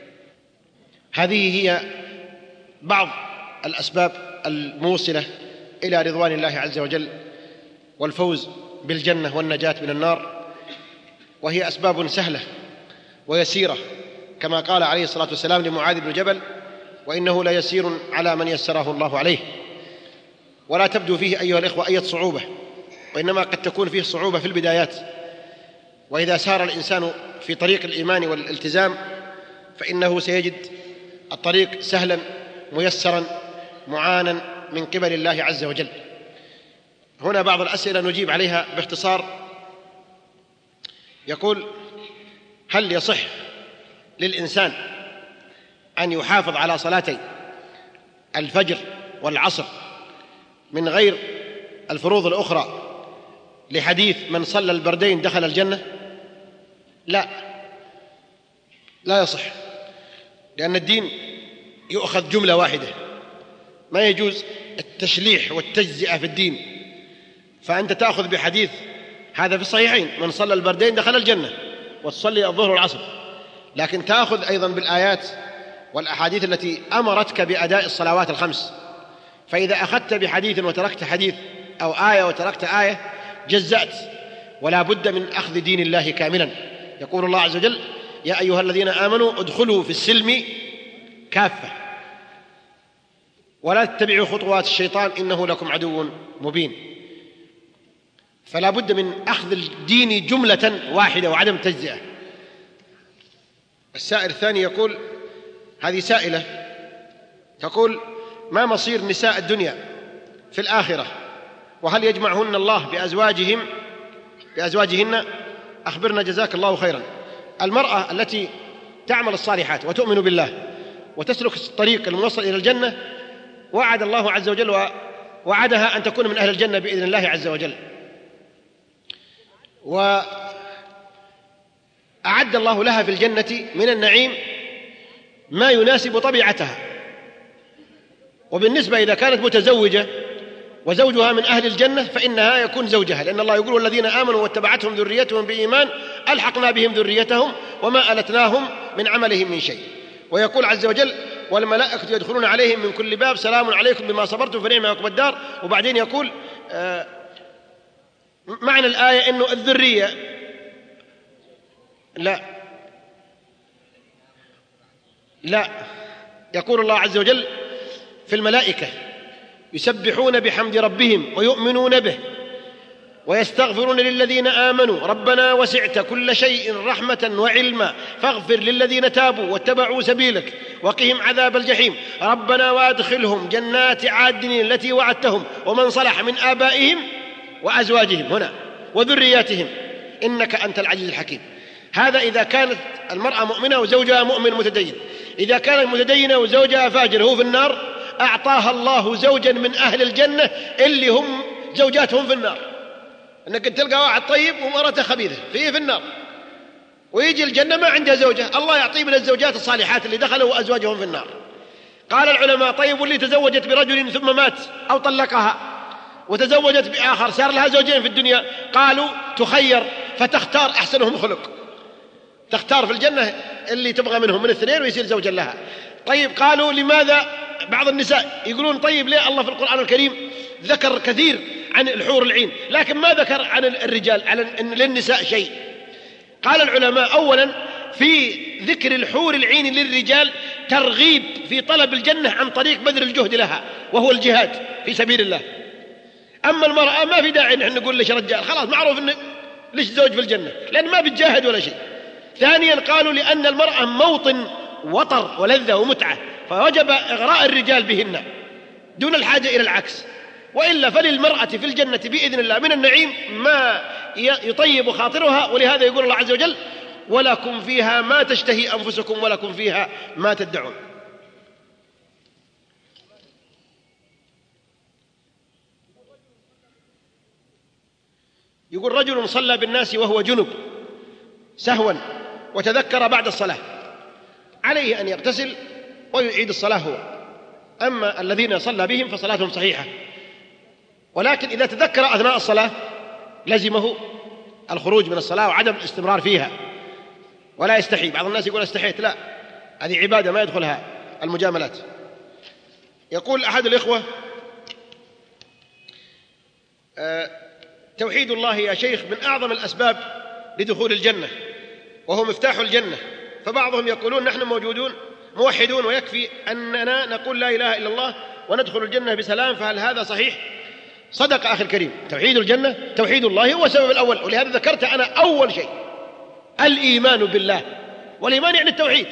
هذه هي بعض الأسباب الموصلة إلى رضوان الله عز وجل والفوز بالجنة والنجاة من النار وهي أسباب سهلة ويسيرة كما قال عليه الصلاة والسلام لمعاذ بن جبل وإنه ليسير على من يسره الله عليه ولا تبدو فيه أيها الإخوة أي صعوبة وإنما قد تكون فيه صعوبة في البدايات. وإذا سار الإنسان في طريق الإيمان والالتزام فإنه سيجد الطريق سهلا ميسرا معانا من قبل الله عز وجل. هنا بعض الأسئلة نجيب عليها باختصار. يقول هل يصح للإنسان أن يحافظ على صلاتي الفجر والعصر من غير الفروض الأخرى لحديث من صلى البردين دخل الجنة؟ لا لا يصح. لأن الدين يؤخذ جملة واحدة. ما يجوز التشليح والتجزئة في الدين. فأنت تأخذ بحديث هذا في الصحيحين. من صلى البردين دخل الجنة وتصلي الظهر والعصر. لكن تأخذ أيضا بالآيات والأحاديث التي أمرتك بأداء الصلوات الخمس. فإذا أخذت بحديث وتركت حديث أو آية وتركت آية جزأت. ولا بد من أخذ دين الله كاملا. يقول الله عز وجل يا أيها الذين آمنوا ادخلوا في السلم كافة. ولا تتبعوا خطوات الشيطان إنه لكم عدو مبين. فلا بد من أخذ الدين جملة واحدة وعدم تجزئة. السائل الثاني يقول هذه سائلة تقول ما مصير نساء الدنيا في الآخرة؟ وهل يجمعهن الله بأزواجهم بأزواجهن؟ أخبرنا جزاك الله خيرا. المرأة التي تعمل الصالحات وتؤمن بالله وتسلك الطريق الموصل إلى الجنة وعد الله عز وجل وعدها أن تكون من أهل الجنة بإذن الله عز وجل. و أعد الله لها في الجنة من النعيم ما يناسب طبيعتها. وبالنسبة إذا كانت متزوجة وزوجها من أهل الجنة فإنها يكون زوجها لأن الله يقول والذين آمنوا واتبعتهم ذريتهم بإيمان ألحقنا بهم ذريتهم وما ألتناهم من عملهم من شيء. ويقول عز وجل والملائكة يدخلون عليهم من كل باب سلام عليكم بما صبرتم فنعم عقب الدار. وبعدين يقول آه معنى الآية أنه الذرية لا لا يقول الله عز وجل في الملائكة يسبحون بحمد ربهم ويؤمنون به ويستغفرون للذين آمنوا. ربنا وسعت كل شيء رحمة وعلما. فاغفر للذين تابوا واتبعوا سبيلك وقهم عذاب الجحيم. ربنا وادخلهم جنات عادن التي وعدتهم ومن صلح من آبائهم وأزواجهم هنا وذرياتهم. إنك أنت العزيز الحكيم. هذا إذا كانت المرأة مؤمنة وزوجها مؤمن متدين. إذا كانت متدينه وزوجها فاجر هو في النار أعطاها الله زوجا من أهل الجنة اللي هم زوجاتهم في النار. إنك تلقى واحد طيب ومرته خبيثة فيه في النار. ويجي الجنة ما عنده زوجة الله يعطيه من الزوجات الصالحات اللي دخلوا وأزواجهم في النار. قال العلماء طيب واللي تزوجت برجل ثم مات أو طلقها وتزوجت بآخر صار لها زوجين في الدنيا. قالوا تخير فتختار أحسنهم خلق. تختار في الجنة اللي تبغى منهم من الاثنين ويصير زوجا لها. طيب قالوا لماذا بعض النساء يقولون طيب ليه الله في القرآن الكريم ذكر كثير عن الحور العين؟ لكن ما ذكر عن الرجال على للنساء شيء. قال العلماء اولا في ذكر الحور العين للرجال ترغيب في طلب الجنة عن طريق بذل الجهد لها وهو الجهاد في سبيل الله. أما المرأة ما في داعي نحن نقول ليش رجال؟ خلاص معروف إن ليش زوج في الجنة؟ لأن ما بتجاهد ولا شيء. ثانيا قالوا لأن المرأة موطن وطر ولذة ومتعة فوجب إغراء الرجال بهن دون الحاجة إلى العكس. وإلا فللمرأة في الجنة بإذن الله من النعيم ما يطيب خاطرها ولهذا يقول الله عز وجل ولكم فيها ما تشتهي أنفسكم ولكم فيها ما تدعون. يقول رجل صلى بالناس وهو جنب سهوا وتذكر بعد الصلاة. عليه أن يغتسل ويعيد الصلاة هو. أما الذين صلى بهم فصلاتهم صحيحة. ولكن إذا تذكر أثناء الصلاة لزمه الخروج من الصلاة وعدم الاستمرار فيها. ولا يستحي. بعض الناس يقول استحيت. لا. هذه عبادة ما يدخلها المجاملات. يقول أحد الإخوة آه، توحيد الله يا شيخ من أعظم الأسباب لدخول الجنة وهو مفتاح الجنة. فبعضهم يقولون نحن موجودون موحدون ويكفي أننا نقول لا إله إلا الله وندخل الجنة بسلام فهل هذا صحيح؟ صدق أخي الكريم توحيد الجنة توحيد الله هو السبب الأول ولهذا ذكرت أنا أول شيء الإيمان بالله والإيمان يعني التوحيد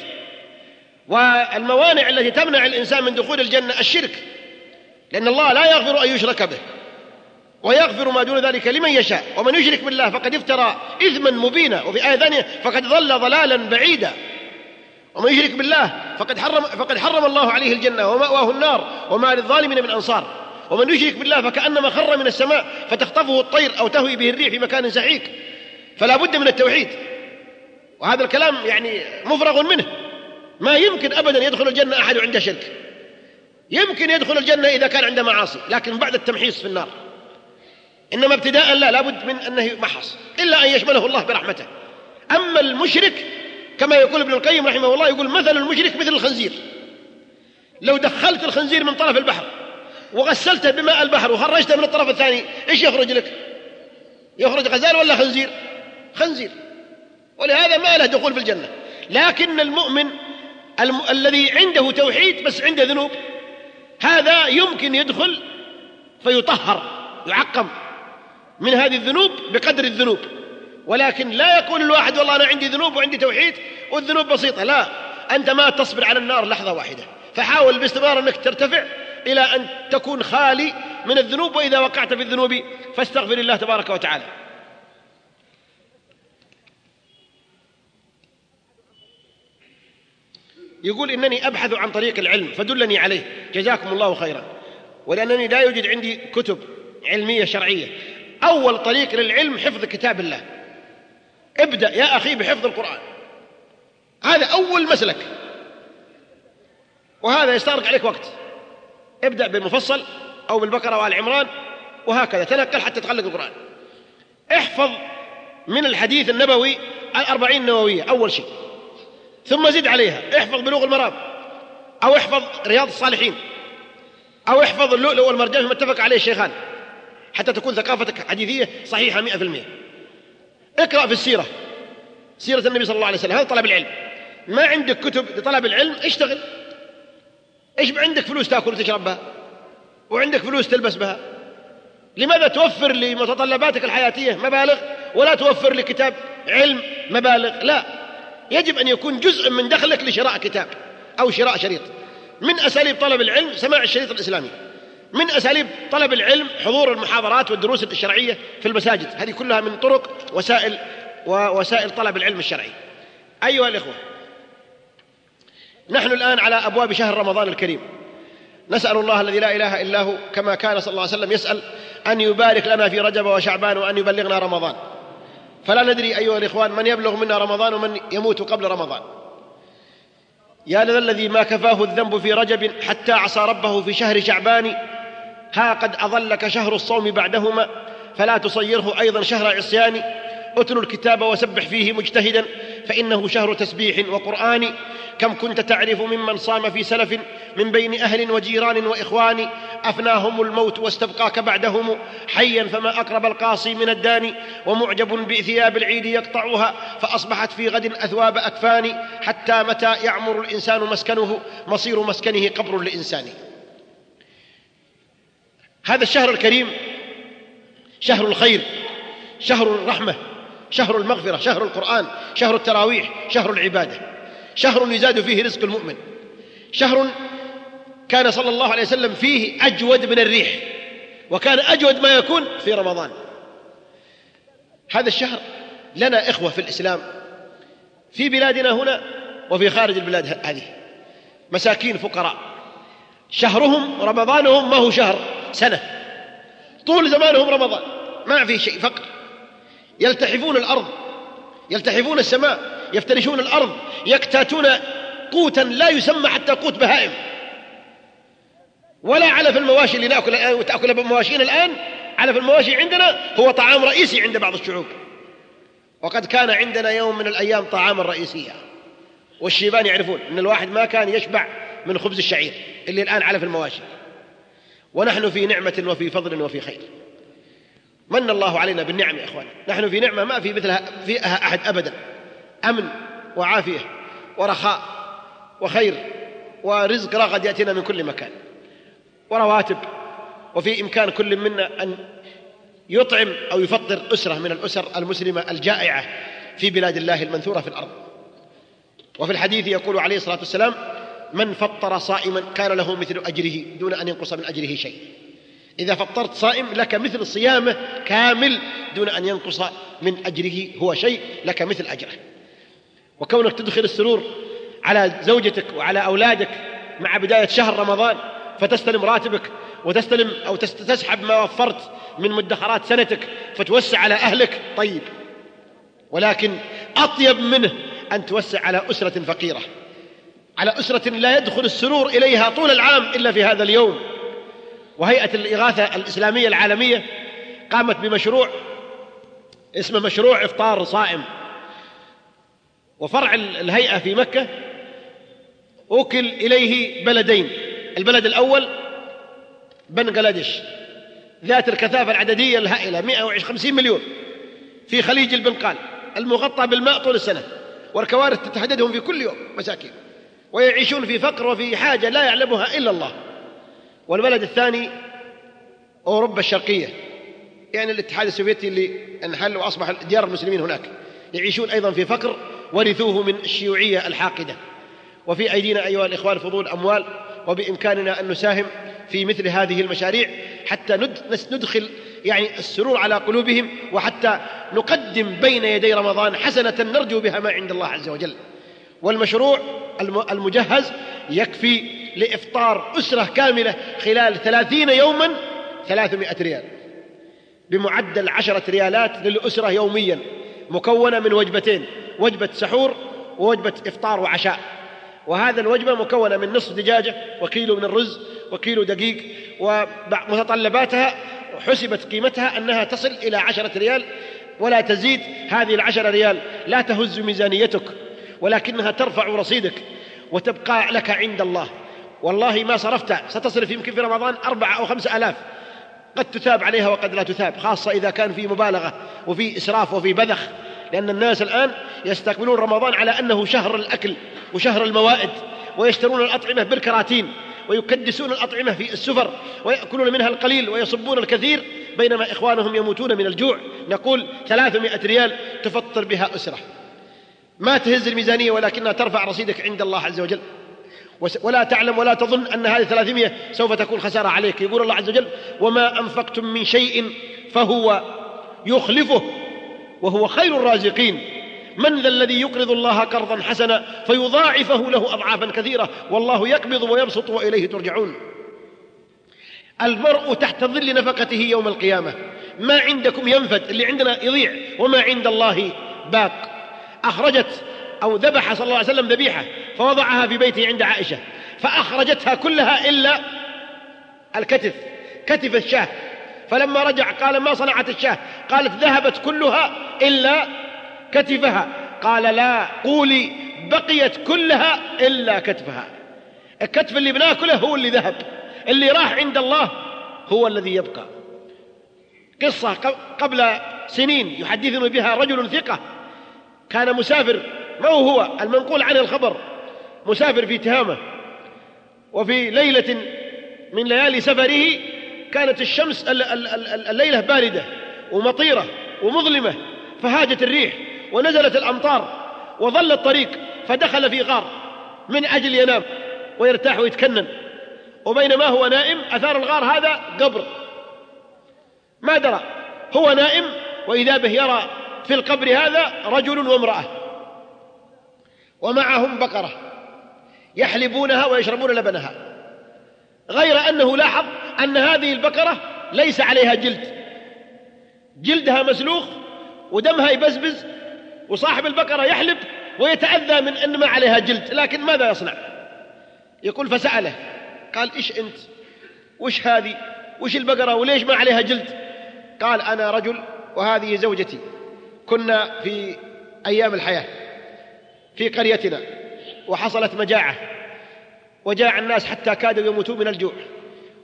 والموانع التي تمنع الإنسان من دخول الجنة الشرك لأن الله لا يغفر أن يشرك به ويغفر ما دون ذلك لمن يشاء. ومن يشرك بالله فقد افترى إثما مبينا وفي آية ثانية فقد ضل ضلالا بعيدا. ومن يشرك بالله فقد حرم فقد حرم الله عليه الجنة ومأواه النار وما للظالمين من أنصار. ومن يشرك بالله فكأنما خر من السماء فتخطفه الطير أو تهوي به الريح في مكان سحيق فلا بد من التوحيد. وهذا الكلام يعني مفرغ منه. ما يمكن أبدا يدخل الجنة أحد عنده شرك. يمكن يدخل الجنة إذا كان عنده معاصي لكن بعد التمحيص في النار. إنما ابتداء لا لابد من أنه يمحص إلا أن يشمله الله برحمته. أما المشرك كما يقول ابن القيم رحمه الله يقول مثل المشرك مثل الخنزير. لو دخلت الخنزير من طرف البحر وغسلته بماء البحر وخرجته من الطرف الثاني إيش يخرج لك؟ يخرج غزال ولا خنزير؟ خنزير. ولهذا ما له دخول في الجنة. لكن المؤمن الم... الذي عنده توحيد بس عنده ذنوب هذا يمكن يدخل فيطهر يعقم. من هذه الذنوب بقدر الذنوب. ولكن لا يقول الواحد والله أنا عندي ذنوب وعندي توحيد والذنوب بسيطة. لا أنت ما تصبر على النار لحظة واحدة. فحاول باستمرار أنك ترتفع إلى أن تكون خالي من الذنوب وإذا وقعت في الذنوب فاستغفر الله تبارك وتعالى. يقول إنني أبحث عن طريق العلم فدلني عليه. جزاكم الله خيرا. ولأنني لا يوجد عندي كتب علمية شرعية. أول طريق للعلم حفظ كتاب الله. ابدأ يا أخي بحفظ القرآن. هذا أول مسلك. وهذا يستغرق عليك وقت. ابدأ بالمفصل أو بالبقرة وآل عمران وهكذا تنقل حتى تخلق القرآن. احفظ من الحديث النبوي الأربعين النووية أول شيء. ثم زد عليها. احفظ بلوغ المرام. أو احفظ رياض الصالحين. أو احفظ اللؤلؤ والمرجان فيما اتفق عليه الشيخان. حتى تكون ثقافتك حديثية صحيحة مئة في المئة. اقرأ في السيرة. سيرة النبي صلى الله عليه وسلم. هذا طلب العلم. ما عندك كتب لطلب العلم اشتغل. إيش عندك فلوس تأكل وتشرب بها؟ وعندك فلوس تلبس بها؟ لماذا توفر لمتطلباتك الحياتية؟ مبالغ. ولا توفر لكتاب علم؟ مبالغ. لا. يجب أن يكون جزء من دخلك لشراء كتاب أو شراء شريط. من أساليب طلب العلم سماع الشريط الإسلامي. من أساليب طلب العلم حضور المحاضرات والدروس الشرعية في المساجد. هذه كلها من طرق وسائل ووسائل طلب العلم الشرعي. أيها الإخوة نحن الآن على أبواب شهر رمضان الكريم. نسأل الله الذي لا إله إلا هو كما كان صلى الله عليه وسلم يسأل أن يبارك لنا في رجب وشعبان وأن يبلغنا رمضان. فلا ندري أيها الإخوان من يبلغ منا رمضان ومن يموت قبل رمضان. يا لذا الذي ما كفاه الذنب في رجب حتى عصى ربه في شهر شعبان ها قد أظلك شهر الصوم بعدهما فلا تصيره أيضا شهر عصيان. اتل الكتاب وسبح فيه مجتهدا فإنه شهر تسبيح وقرآن. كم كنت تعرف ممن صام في سلف من بين أهل وجيران وإخوان. أفناهم الموت واستبقاك بعدهم. حيا فما أقرب القاصي من الداني. ومعجب بثياب العيد يقطعها فأصبحت في غد أثواب أكفان حتى متى يعمر الإنسان مسكنه؟ مصير مسكنه قبر لإنسان هذا الشهر الكريم شهر الخير شهر الرحمة شهر المغفرة شهر القرآن شهر التراويح شهر العبادة شهر يزاد فيه رزق المؤمن شهر كان صلى الله عليه وسلم فيه أجود من الريح وكان أجود ما يكون في رمضان. هذا الشهر لنا إخوة في الإسلام في بلادنا هنا وفي خارج البلاد هذه مساكين فقراء. شهرهم رمضانهم ما هو شهر. سنة. طول زمانهم رمضان. ما في شيء فقر يلتحفون الأرض. يلتحفون السماء. يفترشون الأرض. يكتاتون قوتا لا يسمى حتى قوت بهائم. ولا علف المواشي اللي نأكل الآن وتأكل مواشينا الآن. علف المواشي عندنا هو طعام رئيسي عند بعض الشعوب. وقد كان عندنا يوم من الأيام طعاما رئيسيا والشيبان يعرفون أن الواحد ما كان يشبع من خبز الشعير اللي الآن علف المواشي. ونحن في نعمة وفي فضل وفي خير. من الله علينا بالنعم يا إخوان؟ نحن في نعمة ما في مثلها فيها أحد أبدا. أمن وعافية ورخاء وخير ورزق رغد يأتينا من كل مكان. ورواتب وفي إمكان كل منا أن يطعم أو يفطر أسرة من الأسر المسلمة الجائعة في بلاد الله المنثورة في الأرض. وفي الحديث يقول عليه الصلاة والسلام من فطر صائما كان له مثل أجره دون أن ينقص من أجره شيء. إذا فطرت صائم لك مثل صيامه كامل دون أن ينقص من أجره هو شيء لك مثل أجره. وكونك تدخل السرور على زوجتك وعلى أولادك مع بداية شهر رمضان فتستلم راتبك وتستلم أو تسحب ما وفرت من مدخرات سنتك فتوسع على أهلك طيب. ولكن أطيب منه أن توسع على أسرة فقيرة. على أسرة لا يدخل السرور إليها طول العام إلا في هذا اليوم. وهيئة الإغاثة الإسلامية العالمية قامت بمشروع اسمه مشروع إفطار صائم. وفرع الهيئة في مكة أوكل إليه بلدين. البلد الأول بنغلاديش. ذات الكثافة العددية الهائلة 150 مليون في خليج البنقال المغطى بالماء طول السنة والكوارث تتهددهم في كل يوم مساكين. ويعيشون في فقر وفي حاجة لا يعلمها إلا الله. والبلد الثاني أوروبا الشرقية. يعني الاتحاد السوفيتي اللي انحل وأصبح ديار المسلمين هناك. يعيشون أيضا في فقر ورثوه من الشيوعية الحاقدة. وفي أيدينا أيها الإخوان فضول أموال وبإمكاننا أن نساهم في مثل هذه المشاريع حتى ندخل يعني السرور على قلوبهم وحتى نقدم بين يدي رمضان حسنة نرجو بها ما عند الله عز وجل. والمشروع المجهز يكفي لإفطار أسرة كاملة خلال ثلاثين يوما ثلاثمائة ريال. بمعدل عشرة ريالات للأسرة يوميا مكونة من وجبتين وجبة سحور ووجبة إفطار وعشاء. وهذا الوجبة مكونة من نصف دجاجة وكيلو من الرز وكيلو دقيق ومتطلباتها حسبت قيمتها أنها تصل إلى عشرة ريال ولا تزيد هذه العشرة ريال. لا تهز ميزانيتك. ولكنها ترفع رصيدك وتبقى لك عند الله. والله ما صرفت ستصرف يمكن في رمضان أربعة أو خمسة ألاف. قد تثاب عليها وقد لا تثاب خاصة إذا كان في مبالغة وفي إسراف وفي بذخ لأن الناس الآن يستقبلون رمضان على أنه شهر الأكل وشهر الموائد ويشترون الأطعمة بالكراتين ويكدسون الأطعمة في السفر ويأكلون منها القليل ويصبون الكثير بينما إخوانهم يموتون من الجوع. نقول ثلاثمائة ريال تفطر بها أسرة. ما تهز الميزانية ولكنها ترفع رصيدك عند الله عز وجل. ولا تعلم ولا تظن أن هذه ثلاثمائة سوف تكون خسارة عليك. يقول الله عز وجل وما أنفقتم من شيء فهو يخلفه وهو خير الرازقين. من ذا الذي يقرض الله قرضا حسنا فيضاعفه له أضعافا كثيرة. والله يقبض ويبسط وإليه ترجعون. المرء تحت ظل نفقته يوم القيامة. ما عندكم ينفد اللي عندنا يضيع. وما عند الله باق. أخرجت أو ذبح صلى الله عليه وسلم ذبيحة فوضعها في بيته عند عائشة فأخرجتها كلها إلا الكتف كتف الشاة. فلما رجع قال ما صنعت الشاة؟ قالت ذهبت كلها إلا كتفها. قال لا قولي بقيت كلها إلا كتفها. الكتف اللي بناكله هو اللي ذهب اللي راح عند الله هو الذي يبقى. قصة قبل سنين يحدثني بها رجل ثقة كان مسافر ما هو هو؟ المنقول عنه الخبر. مسافر في تهامة. وفي ليلة من ليالي سفره كانت الشمس الليلة باردة ومطيرة ومظلمة فهاجت الريح ونزلت الأمطار وظل الطريق فدخل في غار من أجل ينام ويرتاح ويتكنن. وبينما هو نائم؟ أثار الغار هذا قبر. ما درى. هو نائم وإذا به يرى في القبر هذا رجل وامرأة. ومعهم بقرة يحلبونها ويشربون لبنها. غير أنه لاحظ أن هذه البقرة ليس عليها جلد. جلدها مسلوخ ودمها يبزبز وصاحب البقرة يحلب ويتأذى من أن ما عليها جلد. لكن ماذا يصنع؟ يقول فسأله. قال إيش أنت؟ وش هذه؟ وش البقرة؟ وليش ما عليها جلد؟ قال أنا رجل وهذه زوجتي. كنا في أيام الحياة في قريتنا وحصلت مجاعة وجاع الناس حتى كادوا يموتون من الجوع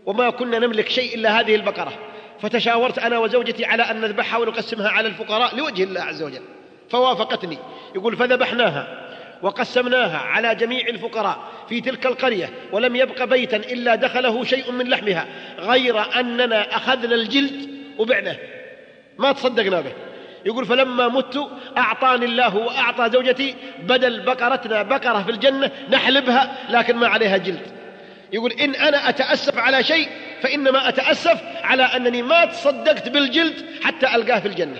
وما كنا نملك شيء إلا هذه البقرة. فتشاورت أنا وزوجتي على أن نذبحها ونقسمها على الفقراء لوجه الله عز وجل. فوافقتني. يقول فذبحناها وقسمناها على جميع الفقراء في تلك القرية ولم يبق بيتا إلا دخله شيء من لحمها غير أننا أخذنا الجلد وبعناه. ما تصدقنا به. يقول فلما مت أعطاني الله وأعطى زوجتي بدل بقرتنا بقرة في الجنة نحلبها لكن ما عليها جلد. يقول إن أنا أتأسف على شيء فإنما أتأسف على أنني ما تصدقت بالجلد حتى ألقاه في الجنة.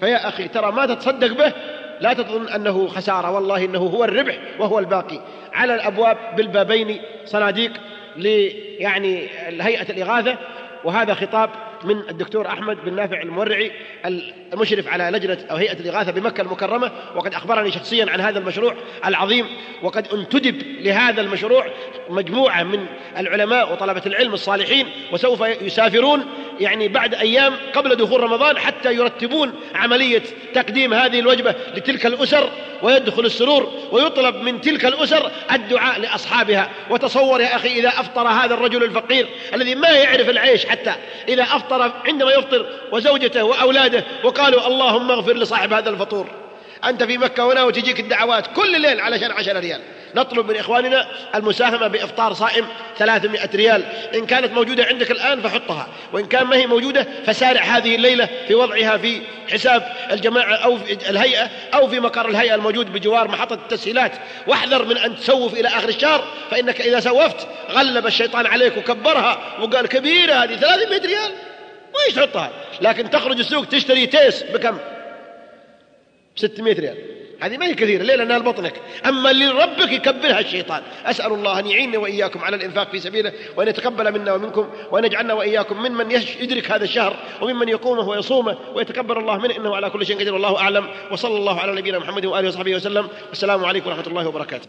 فيا أخي ترى ما تتصدق به لا تظن أنه خسارة والله إنه هو الربح وهو الباقي. على الأبواب بالبابين صناديق يعني الهيئة الإغاثة وهذا خطاب من الدكتور أحمد بن نافع المورعي المشرف على لجنة أو هيئة الإغاثة بمكة المكرمة وقد أخبرني شخصيا عن هذا المشروع العظيم وقد انتدب لهذا المشروع مجموعة من العلماء وطلبة العلم الصالحين وسوف يسافرون يعني بعد أيام قبل دخول رمضان حتى يرتبون عملية تقديم هذه الوجبة لتلك الأسر ويدخل السرور ويطلب من تلك الأسر الدعاء لأصحابها. وتصور يا أخي إذا أفطر هذا الرجل الفقير الذي ما يعرف العيش حتى إذا أفطر عندما يفطر وزوجته وأولاده وقالوا اللهم اغفر لصاحب هذا الفطور. أنت في مكة هنا وتجيك الدعوات كل ليل علشان عشرة ريال. نطلب من إخواننا المساهمة بإفطار صائم 300 ريال. إن كانت موجودة عندك الآن فحطها. وإن كان ما هي موجودة فسارع هذه الليلة في وضعها في حساب الجماعة أو في الهيئة أو في مقر الهيئة الموجود بجوار محطة التسهيلات. واحذر من أن تسوف إلى آخر الشهر فإنك إذا سوفت غلب الشيطان عليك وكبرها وقال كبيرة هذه 300 ريال. وإيش تحطها لكن تخرج السوق تشتري تيس بكم؟ 600 ريال. هذه ما هي كثيرة. ليه؟ لأنها لبطنك. أما اللي يكبرها الشيطان. أسأل الله أن يعيننا وإياكم على الإنفاق في سبيله وأن يتقبل منا ومنكم وأن يجعلنا وإياكم ممن يدرك هذا الشهر وممن يقومه ويصومه ويتكبر الله منه. إنه على كل شيء قدير. والله أعلم. وصلى الله على نبينا محمد وآله وصحبه وسلم. والسلام عليكم ورحمة الله وبركاته.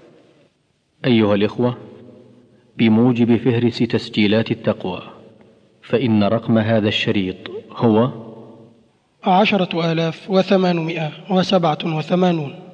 أيها الإخوة بموجب فهرس تسجيلات التقوى فإن رقم هذا الشريط هو عشرة آلاف وثمانمائة وسبعة وثمانون.